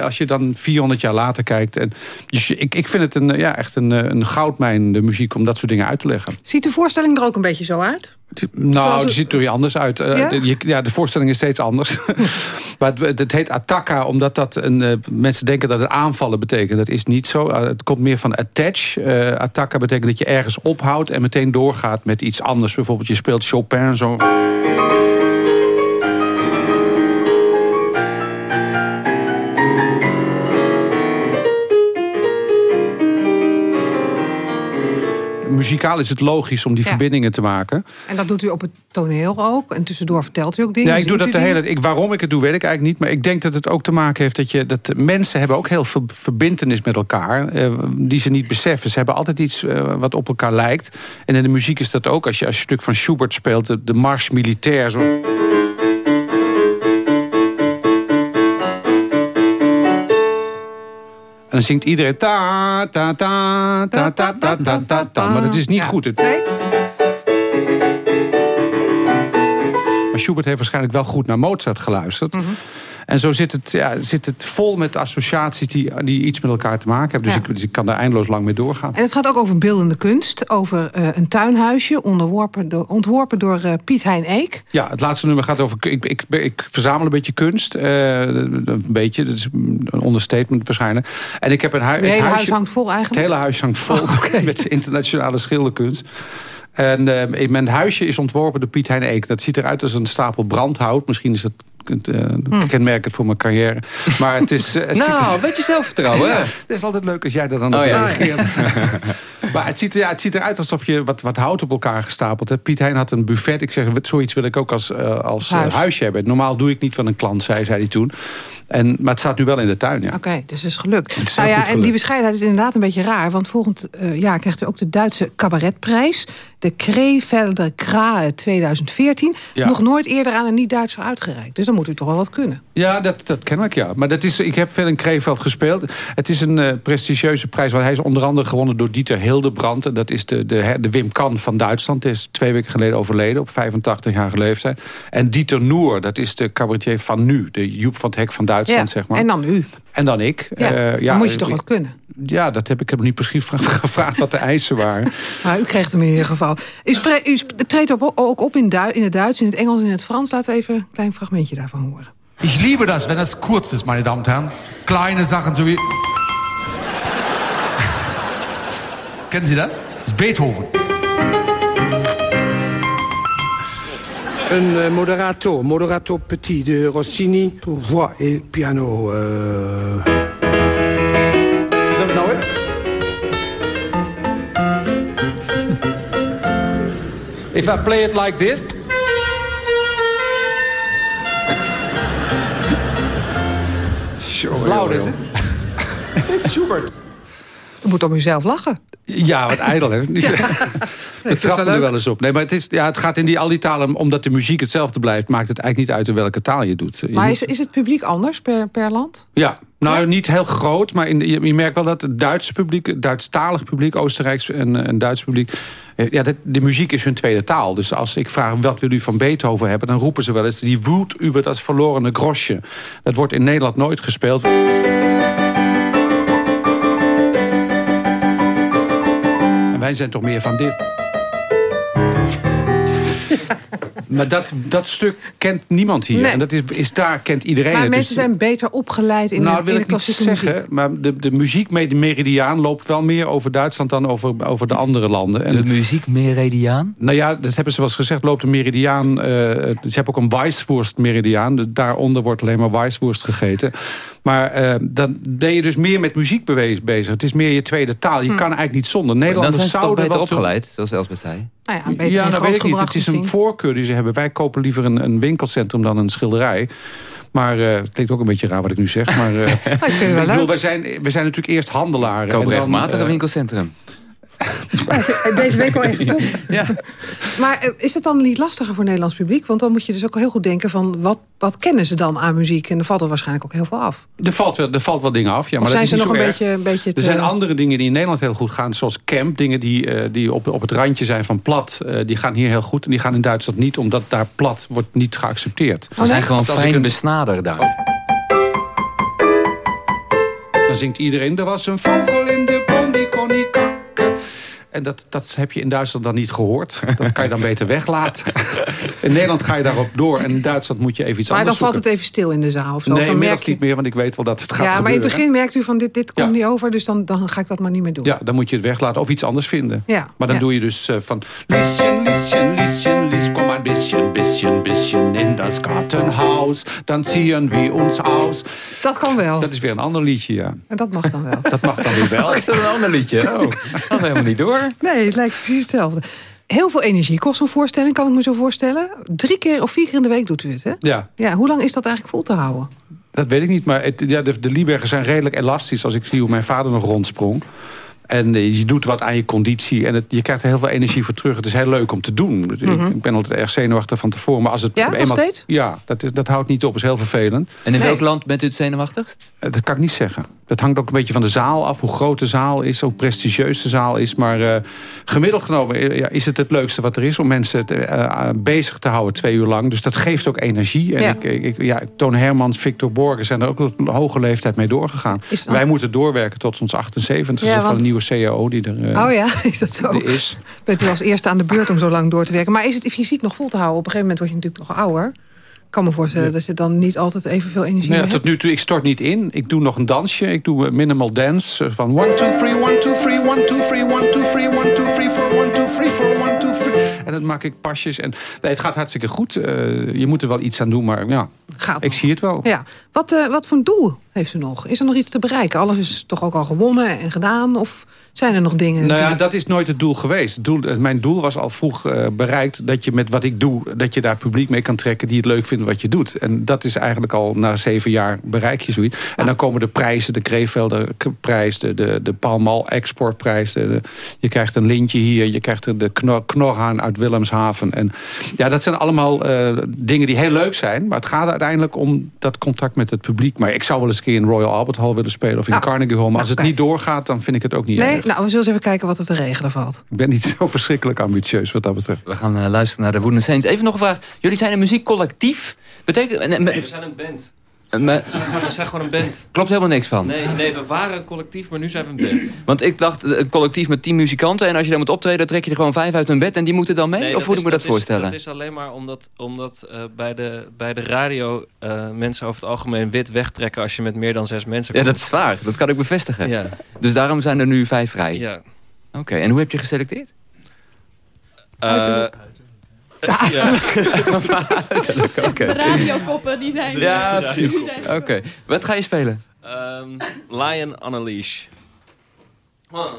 Als je dan 400 jaar later kijkt. En, dus ik, ik vind het een, ja, echt een, eh, een goudmijn, de muziek, om dat soort dingen uit te leggen. Ziet de voorstelling er ook een beetje zo uit? Nou, het het- ziet er weer anders uit. Eh, Ja? je- ja, de voorstelling is steeds anders. (laughs) maar het, het heet Attacca, omdat dat een, mensen denken dat het aanvallen betekent. Dat is niet zo. Het komt meer van attach. Attacca betekent dat je ergens ophoudt en meteen doorgaat met iets anders. Bijvoorbeeld, je speelt Chopin zo. Muzikaal is het logisch om die Ja. verbindingen te maken. En dat doet u op het toneel ook. En tussendoor vertelt u ook dingen. Ja, ik doe dat de dingen. hele ik, Waarom ik het doe, weet ik eigenlijk niet. Maar ik denk dat het ook te maken heeft dat je. Dat mensen hebben ook heel veel verbindenis met elkaar. eh, die ze niet beseffen. Ze hebben altijd iets eh, wat op elkaar lijkt. En in de muziek is dat ook. Als je, als je een stuk van Schubert speelt, de, de Mars Militair. Zo. Dan zingt iedereen ta ta ta ta ta ta ta ta ta. Maar dat is niet goed. Het, Nee? Maar Schubert heeft waarschijnlijk wel goed naar Mozart geluisterd. Mhm. En zo zit het, ja, zit het vol met associaties die, die iets met elkaar te maken hebben. Dus, Ja. ik, dus ik kan daar eindeloos lang mee doorgaan. En het gaat ook over beeldende kunst. Over eh, een tuinhuisje onderworpen door, ontworpen door eh, Piet Hein Eek. Ja, het laatste nummer gaat over... Ik, ik, ik verzamel een beetje kunst. eh, een beetje, dat is een understatement waarschijnlijk. En ik heb een hui- Het hele het huis hangt vol Het eigenlijk. hele huis hangt vol (laughs) met internationale schilderkunst. En mijn huisje is ontworpen door Piet Hein Eek. Dat ziet eruit als een stapel brandhout. Misschien is dat uh, kenmerkend voor mijn carrière. Maar het is... eh, het (laughs) nou, er- een beetje zelfvertrouwen. (laughs) Ja, dat is altijd leuk als jij er dan op Oh, ja. reageert. (laughs) maar het ziet, ja, het ziet eruit alsof je wat, wat hout op elkaar gestapeld hebt. Piet Hein had een buffet. Ik zeg, zoiets wil ik ook als, eh, als eh, Huis. huisje hebben. Normaal doe ik niet van een klant, zei, zei hij toen. En, maar het staat nu wel in de tuin, ja. Oké, dus het is gelukt. Het is nou ja, en die bescheidenheid is inderdaad een beetje raar. Want volgend eh, jaar krijgt u ook de Duitse cabaretprijs. De Krevelder Krae 2014. Ja. Nog nooit eerder aan een niet-Duitser uitgereikt. Dus dan moet u toch wel wat kunnen. Ja, dat, dat ken ik, ja. Maar dat is, ik heb veel in Krefeld gespeeld. Het is een eh, prestigieuze prijs. Want hij is onder andere gewonnen door Dieter Hildebrand. En dat is de, de, de Wim Kan van Duitsland. Hij is twee weken geleden overleden op 85-jarige leeftijd. En Dieter Noer, dat is de cabaretier van nu. De Joep van het Hek van Duitsland, Ja, zeg maar. En dan u. En dan ik. Ja, Eh, dan moet je toch ik- wat kunnen. Ja, dat heb ik hem niet precies (laughs) gevraagd wat de eisen waren. Maar (laughs) u kreeg hem in ieder geval. U, spre- u treedt op, ook op in, in het Duits, in het Engels en in het Frans. Laten we even een klein fragmentje daarvan horen. Ich liebe das, wenn es kurz ist, meine Damen und Herren. Kleine Sachen so wie... (laughs) Kennen Sie das? Das ist Beethoven. Een eh, moderato, moderato petit de Rossini pour voix et piano. eh. Don't know it? If I play it like this... It's loud, is (laughs) it? It's Schubert. U moet om uzelf lachen. Ja, wat ijdel, hè? (laughs) We trappen er wel eens op. Nee, maar het, is, ja, het gaat in die, al die talen, omdat de muziek hetzelfde blijft... maakt het eigenlijk niet uit in welke taal je doet. Je Maar is, is het publiek anders per, per land? Ja, nou niet heel groot, maar in, de- je, je merkt wel dat het Duitse publiek, het Duitsstalig publiek, Oostenrijks en, en Duits publiek, eh, ja, de, de muziek is hun tweede taal. Dus als ik vraag wat wil u van Beethoven hebben, dan roepen ze wel eens die woed über dat verlorene grosje. Dat wordt in Nederland nooit gespeeld. En wij zijn toch meer van dit. Maar dat, dat stuk kent niemand hier. Nee. En dat is, is daar kent iedereen maar het. mensen Dus- zijn beter opgeleid in, nou, de, wil in de ik niet klassieke zeggen, muziek. maar de, de muziekmeridiaan loopt wel meer over Duitsland dan over, over de andere landen. En, De muziekmeridiaan? nou ja, dat hebben ze wel eens gezegd, loopt een meridiaan... eh, ze hebben ook een Weisswurst-meridiaan. De- Daaronder wordt alleen maar Weisswurst gegeten. Maar eh, dan ben je dus meer met muziek bezig. Het is meer je tweede taal. Je kan eigenlijk niet zonder. Dan Nederlanders zijn ze toch beter opgeleid, zoals Elsbeth zei. Nou ja, beter ja, nou weet ik niet. Het is een voorkeur die ze hebben. Wij kopen liever een, een winkelcentrum dan een schilderij. Maar eh, het klinkt ook een beetje raar wat ik nu zeg. Maar eh, (laughs) ik vind het wel ik bedoel, wij zijn, wij zijn natuurlijk eerst handelaren. Ik koop en dan, regelmatig een winkelcentrum. Deze week al even (laughs) Ja. Maar eh, is het dan niet lastiger voor het Nederlands publiek? Want dan moet je dus ook heel goed denken van... wat, wat kennen ze dan aan muziek? En er valt er waarschijnlijk ook heel veel af. Er valt, wel, er valt wel dingen af. Ja, maar of dat zijn is ze nog een erg. beetje, een beetje te... Er zijn andere dingen die in Nederland heel goed gaan. Zoals camp. Dingen die, eh, die op, op het randje zijn van plat. eh, die gaan hier heel goed. En die gaan in Duitsland niet. Omdat daar plat wordt niet geaccepteerd. We zijn gewoon fijn een- besnader daar. Dan zingt iedereen, er was een vogel in de En dat, dat heb je in Duitsland dan niet gehoord. Dat kan je dan beter weglaten. In Nederland ga je daarop door. En in Duitsland moet je even iets maar dan anders valt het even stil in de zaal of zo. Nee, dan inmiddels merk je... niet meer, want ik weet wel dat het gaat Ja, maar in het begin merkt u van dit, dit komt niet over... dus dan, dan ga ik dat maar niet meer doen. Ja, dan moet je het weglaten of iets anders vinden. Ja, Maar dan ja. doe je dus eh, van... Lieschen, Lieschen, Lieschen, Lies, kom ein bisschen, bisschen, bisschen in das Gartenhaus. Dan ziehen wir uns aus. Dat kan wel. Dat is weer een ander liedje, ja. En dat mag dan wel. Dat mag dan weer wel. (laughs) Is dat een ander liedje? Oh, gaan we helemaal niet door. Nee, het lijkt precies hetzelfde. Heel veel energie kost zo'n voorstelling, kan ik me zo voorstellen. Drie keer of vier keer in de week doet u het, hè? Ja, Ja, hoe lang is dat eigenlijk vol te houden? dat weet ik niet. Maar het, ja, de, de Liebergen zijn redelijk elastisch. Als ik zie hoe mijn vader nog rondsprong. En eh, je doet wat aan je conditie. En het, je krijgt er heel veel energie voor terug. Het is heel leuk om te doen. Ik- Mhm. Ik ben altijd erg zenuwachtig van tevoren. Maar als het Ja, nog steeds? Ja, dat, dat houdt niet op. is heel vervelend. En in welk land bent u het zenuwachtigst? Eh, Dat kan ik niet zeggen. Dat hangt ook een beetje van de zaal af. Hoe groot de zaal is, hoe prestigieus de zaal is. Maar eh, gemiddeld genomen ja, is het het leukste wat er is... om mensen te, eh, bezig te houden twee uur lang. Dus dat geeft ook energie. En Ja. ik, ik, ja, Toon Hermans, Victor Borgen zijn er ook op een hoge leeftijd mee doorgegaan. Is dat- Wij moeten doorwerken tot ons 78 Ja, van want- een nieuwe CAO die er eh, oh ja, (laughs) is dat zo? is. Bent u als eerste aan de beurt om zo lang door te werken. Maar is het fysiek nog vol te houden? Op een gegeven moment word je natuurlijk nog ouder. Ik kan me voorstellen dat je dan niet altijd evenveel energie Nou ja, meer tot hebt. nu toe, ik stort niet in. Ik doe nog een dansje. Ik doe eh, minimal dance. eh, Van 1, 2, 3, 1, 2, 3, 1, 2, 3, 1, 2, 3, 1, 2, 3, 4, 1, 2, 3, 4, 1, 2, 3. En dan maak ik pasjes. En, nee, het gaat hartstikke goed. Eh, je moet er wel iets aan doen, maar ja, Gaat ik zie het wel. Ja. Wat, eh, wat voor een doel heeft u nog? Is er nog iets te bereiken? Alles is toch ook al gewonnen en gedaan? Of zijn er nog dingen? Nou ja, die- dat is nooit het doel geweest. Doel, eh, mijn doel was al vroeg eh, bereikt dat je met wat ik doe... dat je daar publiek mee kan trekken die het leuk vinden wat je doet. En dat is eigenlijk al na zeven jaar bereik je zoiets. En dan komen de prijzen, de Kreevelder k- prijs... de, de, de Palmal exportprijs. De, de- je krijgt een lintje hier, je krijgt de knor, knorhaan uit Willemshaven. En ja, dat zijn allemaal eh, dingen die heel leuk zijn. Maar het gaat uiteindelijk om dat contact met het publiek. Maar ik zou wel eens een keer in Royal Albert Hall willen spelen... of in Carnegie Hall. Maar als het niet doorgaat, dan vind ik het ook niet nee, erg. nou, we zullen eens even kijken wat er te regelen valt. Ik ben niet (laughs) zo verschrikkelijk ambitieus wat dat betreft. We gaan eh, luisteren naar de Wooden Saints. Even nog een vraag. Jullie zijn een muziekcollectief. Betekent... en- en- Nee, we zijn een band. Eh, We zijn gewoon een band. Klopt helemaal niks van. Nee, nee, we waren een collectief, maar nu zijn we een band. Want ik dacht, eh, een collectief met tien muzikanten... en als je dan moet optreden, trek je er gewoon vijf uit hun bed... en die moeten dan mee? Nee, of hoe moet ik me dat voorstellen? Dat is alleen maar omdat, omdat eh, bij, de, bij de radio eh, mensen over het algemeen wit wegtrekken... als je met meer dan zes mensen Ja, komt. dat is waar. Dat kan ik bevestigen. Ja. Dus daarom zijn er nu vijf vrij? Ja. Oké, en hoe heb je geselecteerd? Eh, Uiterlijk. Ja. (laughs) Uiterlijk, oké. De radiokoppen, die zijn... Ja, precies. Oké. Wat ga je spelen? Ehm, Lion on a Leash. One,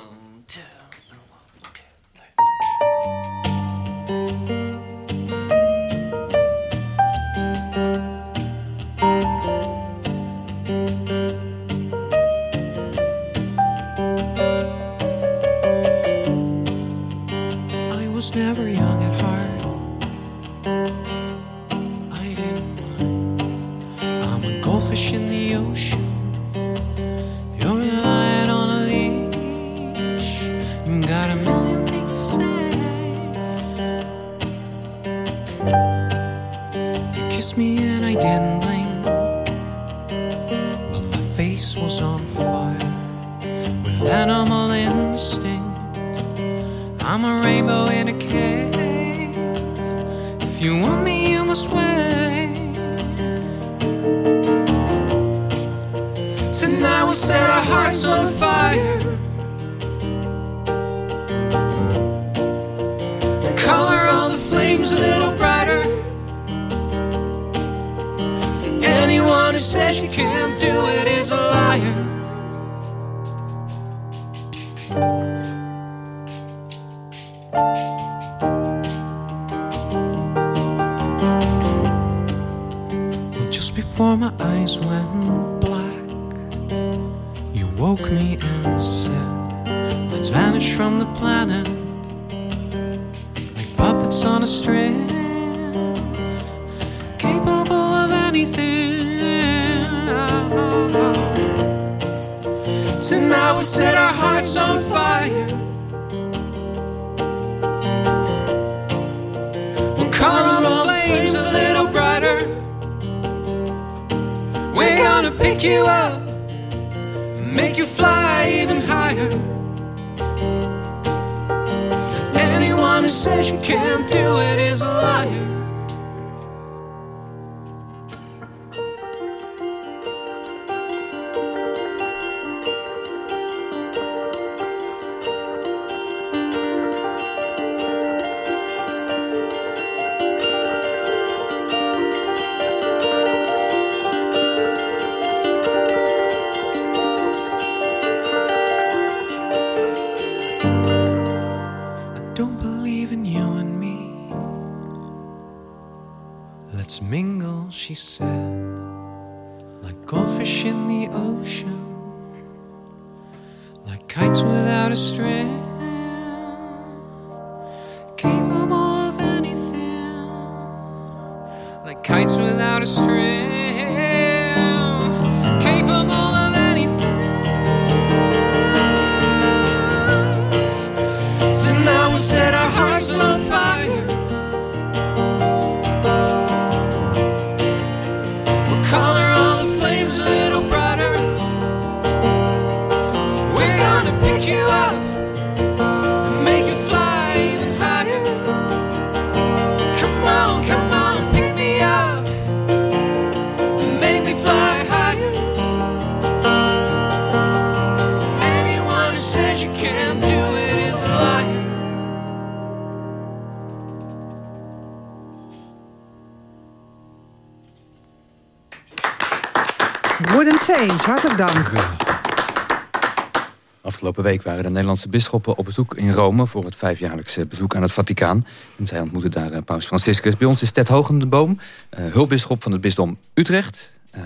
Nederlandse bisschoppen op bezoek in Rome... voor het vijfjaarlijkse bezoek aan het Vaticaan. En zij ontmoeten daar eh, paus Franciscus. Bij ons is Ted Hogenboom, uh, hulpbisschop van het bisdom Utrecht. Uh,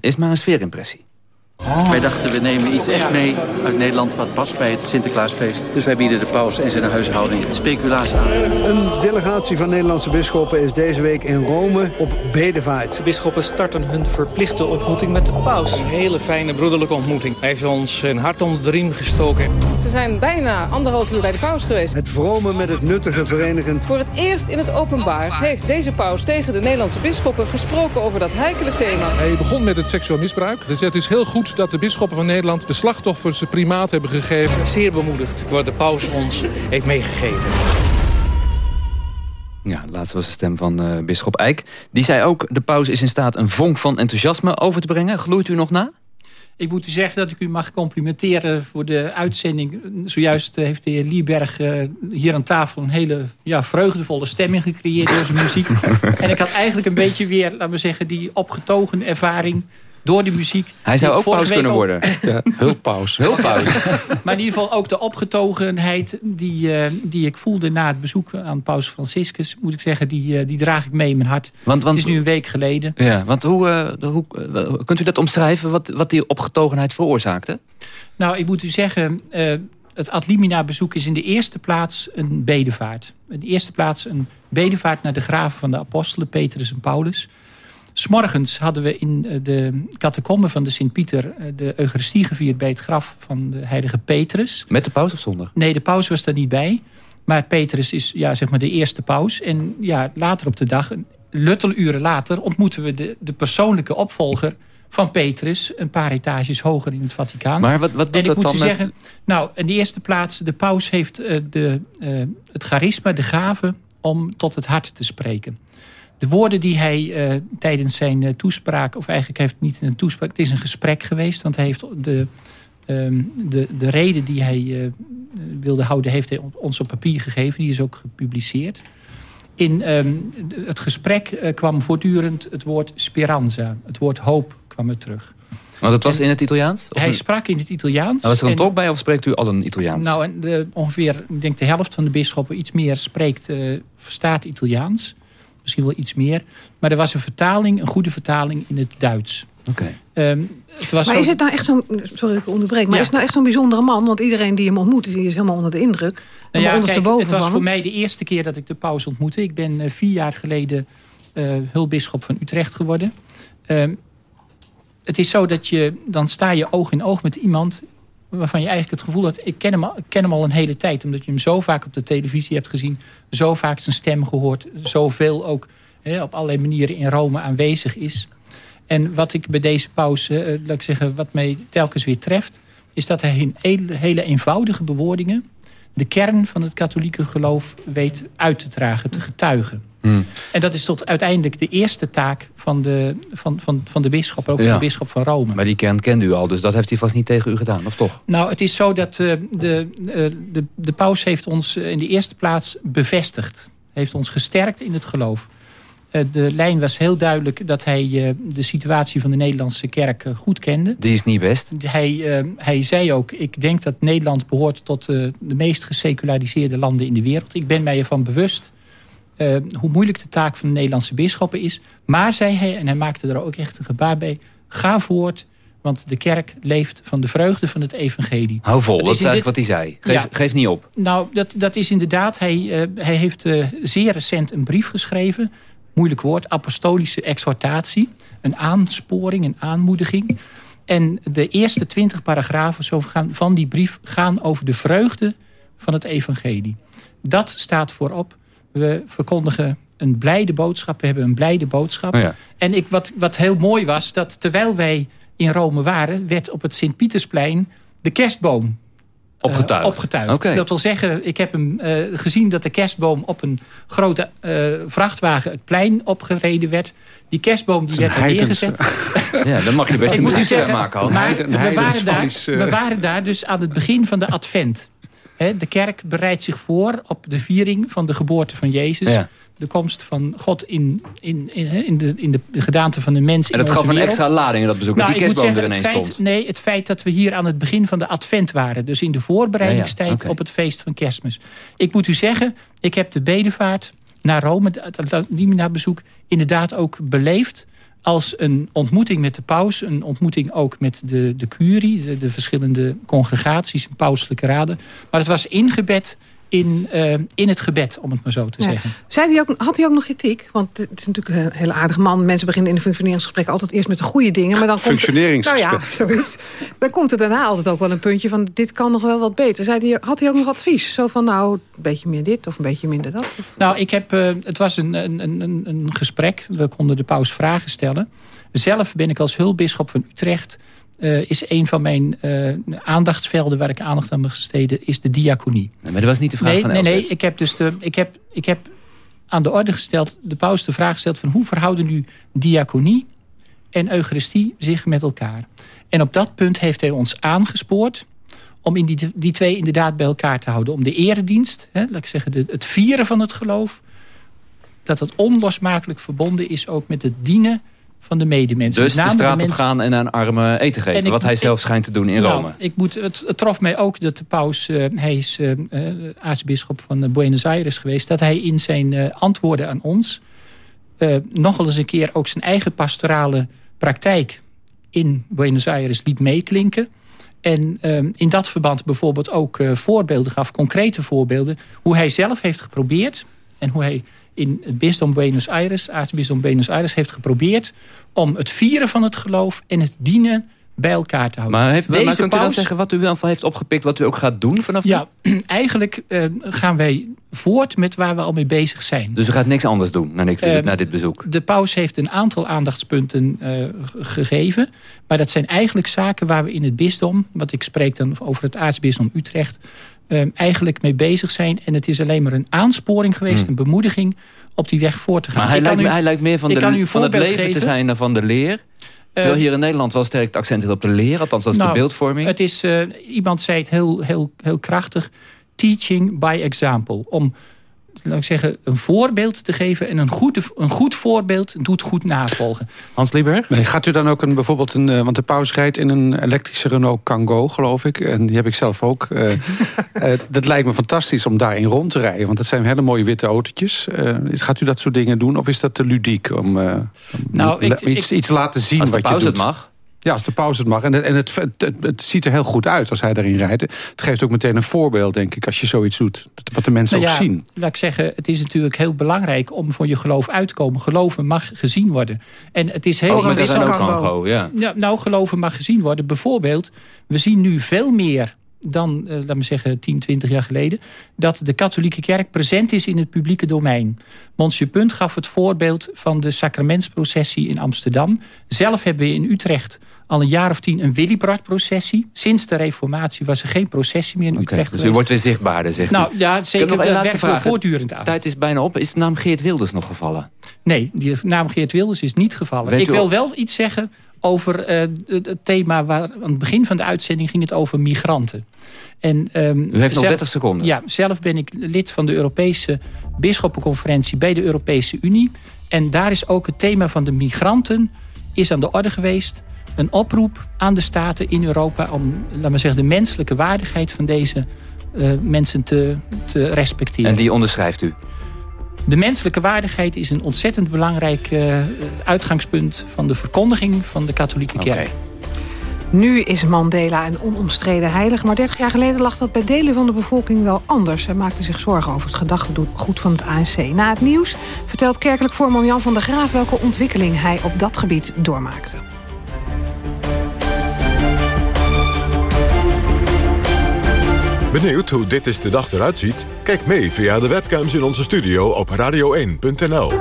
eerst maar een sfeerimpressie. Wij dachten, we nemen iets echt mee uit Nederland wat past bij het Sinterklaasfeest. Dus wij bieden de paus en zijn huishouding speculaas aan. Een delegatie van Nederlandse bisschoppen is deze week in Rome op bedevaart. De bisschoppen starten hun verplichte ontmoeting met de paus. Een hele fijne broederlijke ontmoeting. Hij heeft ons een hart onder de riem gestoken. Ze zijn bijna anderhalf uur bij de paus geweest. Het vromen met het nuttige verenigend. Voor het eerst in het openbaar heeft deze paus tegen de Nederlandse bisschoppen gesproken over dat heikele thema. Hij begon met het seksueel misbruik. Dus het is heel goed dat de bisschoppen van Nederland de slachtoffers primaat hebben gegeven. Zeer bemoedigd wat de paus ons heeft meegegeven. Ja, de laatste was de stem van uh, bisschop Eijk. Die zei ook, de paus is in staat een vonk van enthousiasme over te brengen. Gloeit u nog na? Ik moet u zeggen dat ik u mag complimenteren voor de uitzending. Zojuist heeft de heer Lieberg uh, hier aan tafel een hele ja, vreugdevolle stemming gecreëerd door zijn muziek. (laughs) en ik had eigenlijk een beetje weer, laten we zeggen, die opgetogen ervaring door die muziek. Hij zou ook paus kunnen worden. Ja, hulppaus. Hulppaus. (laughs) maar in ieder geval ook de opgetogenheid die, uh, die ik voelde na het bezoek aan paus Franciscus... moet ik zeggen, die, uh, die draag ik mee in mijn hart. Want, want, het is nu een week geleden. Ja, want hoe, uh, hoe kunt u dat omschrijven, wat, wat die opgetogenheid veroorzaakte? Nou, ik moet u zeggen... het Adlimina-bezoek is in de eerste plaats een bedevaart. In de eerste plaats een bedevaart naar de graven van de apostelen... Petrus en Paulus... S'morgens hadden we in de catacombe van de Sint-Pieter... de Eucharistie gevierd bij het graf van de heilige Petrus. Met de paus of zondag? Nee, de paus was daar niet bij. Maar Petrus is ja, zeg maar de eerste paus. En ja, later op de dag, lutteluren later... ontmoeten we de, de persoonlijke opvolger van Petrus... een paar etages hoger in het Vaticaan. Maar wat, wat doet en ik dat moet dan u met... zeggen, nou, in de eerste plaats... de paus heeft uh, de, uh, het charisma, de gave om tot het hart te spreken de woorden die hij uh, tijdens zijn uh, toespraak... of eigenlijk heeft niet een toespraak, het is een gesprek geweest... want hij heeft de, um, de, de reden die hij uh, wilde houden... heeft hij ons op papier gegeven, die is ook gepubliceerd. In um, het gesprek kwam voortdurend het woord speranza. Het woord hoop kwam er terug. Want het was en in het Italiaans? Hij sprak in het Italiaans. Nou, was er een tolk bij of spreekt u al een Italiaans? Nou, en de, ongeveer ik denk de helft van de bisschoppen iets meer spreekt, verstaat Italiaans misschien wel iets meer. Maar er was een vertaling, een goede vertaling in het Duits. Oké. Okay. Um, maar zo... is het nou echt zo'n... Sorry dat ik onderbreek. Maar ja. is het nou echt zo'n bijzondere man? Want iedereen die hem ontmoet, die is helemaal onder de indruk. Nou ja, kijk, het was van voor mij de eerste keer dat ik de paus ontmoette. Ik ben uh, vier jaar geleden uh, hulpbisschop van Utrecht geworden. Um, het is zo dat je... Dan sta je oog in oog met iemand waarvan je eigenlijk het gevoel had... Ik ken, hem al, ken hem al een hele tijd. Omdat je hem zo vaak op de televisie hebt gezien. Zo vaak zijn stem gehoord. Zoveel ook hè, op allerlei manieren in Rome aanwezig is. En wat ik bij deze pauze, uh, laat ik zeggen, wat mij telkens weer treft... is dat hij in hele, hele eenvoudige bewoordingen... de kern van het katholieke geloof weet uit te dragen, te getuigen. Hmm. En dat is tot uiteindelijk de eerste taak van de, van, van, van de bisschop, ook ja. van de bisschop van Rome. Maar die kern kende u al, dus dat heeft hij vast niet tegen u gedaan, of toch? Nou, het is zo dat uh, de, uh, de, de paus heeft ons in de eerste plaats bevestigd. Heeft ons gesterkt in het geloof. Uh, de lijn was heel duidelijk dat hij de situatie van de Nederlandse kerk goed kende. Die is niet best. Hij, hij zei ook, ik denk dat Nederland behoort tot de meest geseculariseerde landen in de wereld. Ik ben mij ervan bewust uh, hoe moeilijk de taak van de Nederlandse bisschoppen is. Maar, zei hij, en hij maakte er ook echt een gebaar bij... ga voort, want de kerk leeft van de vreugde van het evangelie. Hou vol, dat is eigenlijk dit... wat hij zei. Geef, ja, geef niet op. Nou, dat, dat is inderdaad... Hij, uh, hij heeft uh, zeer recent een brief geschreven... moeilijk woord, apostolische exhortatie... een aansporing, een aanmoediging... En de eerste twintig paragrafen van die brief gaan over de vreugde van het evangelie. Dat staat voorop. We verkondigen een blijde boodschap. We hebben een blijde boodschap. Oh ja. En ik, wat, wat heel mooi was, dat terwijl wij in Rome waren... werd op het Sint-Pietersplein de kerstboom Opgetuigd. Uh, opgetuigd. Okay. Dat wil zeggen, ik heb hem uh, gezien dat de kerstboom op een grote uh, vrachtwagen het plein opgereden werd. Die kerstboom die werd er neergezet. (laughs) ja, dan mag je best een muziek maken. Hans. Maar we waren, daar, we waren daar dus aan het begin van de advent. He, de kerk bereidt zich voor op de viering van de geboorte van Jezus. Ja. De komst van God in, in, in, in, de, in de gedaante van de mens En dat gaf een extra lading in dat bezoek. Nou, dat die kerstboom er ineens feit, stond. Nee, het feit dat we hier aan het begin van de advent waren. Dus in de voorbereidingstijd ja, ja. Okay. op het feest van kerstmis. Ik moet u zeggen, ik heb de bedevaart naar Rome, Limina bezoek, inderdaad ook beleefd als een ontmoeting met de paus. Een ontmoeting ook met de, de curie, de, de verschillende congregaties pauselijke raden. Maar het was ingebed in, uh, in het gebed, om het maar zo te Ja. zeggen. Zei die ook, had hij ook nog kritiek? Want het is natuurlijk een hele aardige man. Mensen beginnen in een functioneringsgesprek altijd eerst met de goede dingen. Maar dan komt er- Functioneringsgesprek. Nou ja, zo is het. Dan komt er daarna altijd ook wel een puntje van... dit kan nog wel wat beter. Zei die, had hij ook nog advies? Zo van nou, een beetje meer dit of een beetje minder dat? Of- Nou, ik heb, eh, het was een, een, een, een- een gesprek. We konden de paus vragen stellen. Zelf ben ik als hulpbisschop van Utrecht... eh, is een van mijn eh, aandachtsvelden waar ik aandacht aan mag besteden... is de diaconie. Nee, maar dat was niet de vraag nee, van Nee, nee, Elsbeth. ik heb dus de, ik heb, ik heb aan de orde gesteld... de paus de vraag gesteld van hoe verhouden nu diaconie en eucharistie zich met elkaar? En op dat punt heeft hij ons aangespoord om in die, die twee inderdaad bij elkaar te houden. Om de eredienst, hè, laat ik zeggen, de, het vieren van het geloof... dat het onlosmakelijk verbonden is ook met het dienen van de medemensen. Dus de straat op mensen- gaan en aan armen eten geven. Ik- wat hij ik- zelf schijnt te doen in nou, Rome. Ik moet, het, het trof mij ook dat de paus, eh, hij is eh, eh, aartsbisschop van Buenos Aires geweest... dat hij in zijn antwoorden aan ons... nogal eens een keer ook zijn eigen pastorale praktijk... in Buenos Aires liet meeklinken. En in dat verband bijvoorbeeld ook voorbeelden gaf, concrete voorbeelden... hoe hij zelf heeft geprobeerd en hoe hij in het bisdom Buenos Aires, aartsbisdom Buenos Aires, heeft geprobeerd om het vieren van het geloof en het dienen bij elkaar te houden. Maar, heeft, maar Deze kunt u dan paus- zeggen wat u wel van heeft opgepikt... wat u ook gaat doen vanaf nu? Ja, (clears throat) eigenlijk eh, gaan wij voort met waar we al mee bezig zijn. Dus u gaat niks anders doen na dit, Eh, na dit bezoek? De paus heeft een aantal aandachtspunten eh, gegeven. Maar dat zijn eigenlijk zaken waar we in het bisdom... wat ik spreek dan over het aartsbisdom Utrecht... eh, eigenlijk mee bezig zijn. En het is alleen maar een aansporing geweest, Hmm. een bemoediging... op die weg voor te gaan. Maar hij lijkt, u- hij lijkt meer van, de, van het leven te zijn dan van de leer. Terwijl Eh, hier in Nederland wel sterk het accent is op de leer. Althans, dat is Nou, de beeldvorming. Het is, eh, iemand zei het heel, heel, heel krachtig. Teaching by example. Om laat ik zeggen, een voorbeeld te geven. En een, goede, een goed voorbeeld doet goed navolgen. Hans Lieberg? Nee, gaat u dan ook een, bijvoorbeeld een... eh, want de paus rijdt in een elektrische Renault Kangoo, geloof ik. En die heb ik zelf ook. Eh, (laughs) eh, dat lijkt me fantastisch om daarin rond te rijden. Want dat zijn hele mooie witte autootjes. Eh, gaat u dat soort dingen doen? Of is dat te ludiek om, eh, om Nou, ik- iets, ik- iets laten zien Als de wat je paus doet? het mag. Ja, als de paus het mag. En, het, en het, het, ziet er heel goed uit als hij daarin rijdt. Het geeft ook meteen een voorbeeld, denk ik, als je zoiets doet. Dat- Wat de mensen Nou ook ja, zien. Laat ik zeggen, het is natuurlijk heel belangrijk om voor je geloof uit te komen. Geloven mag gezien worden. En het is heel Renault Kangoo, ja. Ja, nou, geloven mag gezien worden. Bijvoorbeeld, we zien nu veel meer dan, eh, laat me zeggen, 10, 20 jaar geleden... dat de katholieke kerk present is in het publieke domein. Monsieur Punt gaf het voorbeeld van de sacramentsprocessie in Amsterdam. Zelf hebben we in Utrecht al een jaar of tien een Willibrord-processie. Sinds de reformatie was er geen processie meer in Utrecht Dus u wordt weer zichtbaarder, zegt Nou, u. ja, zeker. heb nog Daar één laatste werken we vraag. voortdurend aan. De tijd is bijna op. Is de naam Geert Wilders nog gevallen? Nee, die naam Geert Wilders is niet gevallen. Weet ik wil wel iets zeggen over eh, het, thema... waar aan het begin van de uitzending ging het over migranten. En, ehm, U heeft nog 30 seconden. Ja, zelf ben ik lid van de Europese Bisschoppenconferentie... bij de Europese Unie. En daar is ook het thema van de migranten is aan de orde geweest. Een oproep aan de staten in Europa... om laat maar zeggen, de menselijke waardigheid van deze eh, mensen te, te respecteren. En die onderschrijft u? De menselijke waardigheid is een ontzettend belangrijk eh, uitgangspunt... van de verkondiging van de katholieke kerk. Nu is Mandela een onomstreden heilig, maar 30 jaar geleden lag dat bij delen van de bevolking wel anders. Hij maakte zich zorgen over het gedachtegoed van het ANC. Na het nieuws vertelt kerkelijk voorman Jan van der Graaf welke ontwikkeling hij op dat gebied doormaakte. Benieuwd hoe dit is de dag eruit ziet? Kijk mee via de webcams in onze studio op radio1.nl.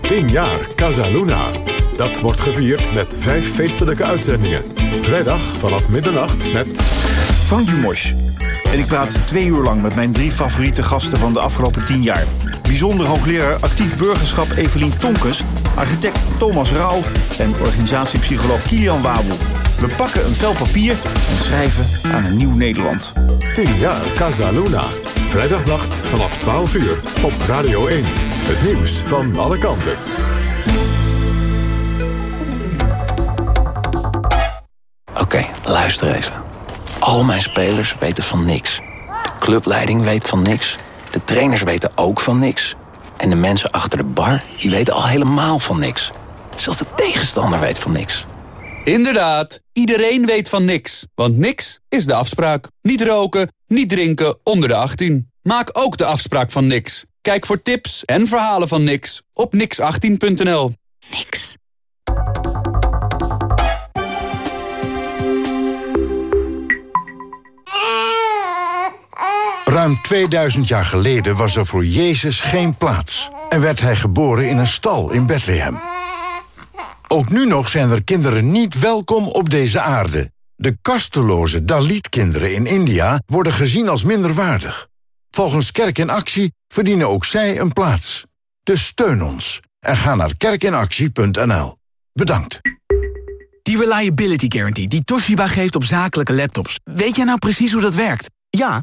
10 jaar Casa Luna. Dat wordt gevierd met vijf feestelijke uitzendingen. Vrijdag vanaf middernacht met... Frank Dumos. En ik praat twee uur lang met mijn drie favoriete gasten van de afgelopen tien jaar. Bijzonder hoogleraar actief burgerschap Evelien Tonkes, architect Thomas Rauw en organisatiepsycholoog Kilian Wabel. We pakken een vel papier en schrijven aan een nieuw Nederland. 10 jaar Casa Luna. Vrijdagnacht vanaf 12 uur op Radio 1. Het nieuws van alle kanten. Oké, luister even. Al mijn spelers weten van niks. De clubleiding weet van niks. De trainers weten ook van niks. En de mensen achter de bar, die weten al helemaal van niks. Zelfs de tegenstander weet van niks. Inderdaad, iedereen weet van niks. Want niks is de afspraak. Niet roken, niet drinken onder de 18. Maak ook de afspraak van niks. Kijk voor tips en verhalen van niks op nix18.nl. Niks. Ruim 2000 jaar geleden was er voor Jezus geen plaats. En werd hij geboren in een stal in Bethlehem. Ook nu nog zijn er kinderen niet welkom op deze aarde. De kasteloze Dalit-kinderen in India worden gezien als minderwaardig. Volgens Kerk in Actie verdienen ook zij een plaats. Dus steun ons en ga naar kerkinactie.nl. Bedankt. Die Reliability Guarantee die Toshiba geeft op zakelijke laptops. Weet jij nou precies hoe dat werkt? Ja,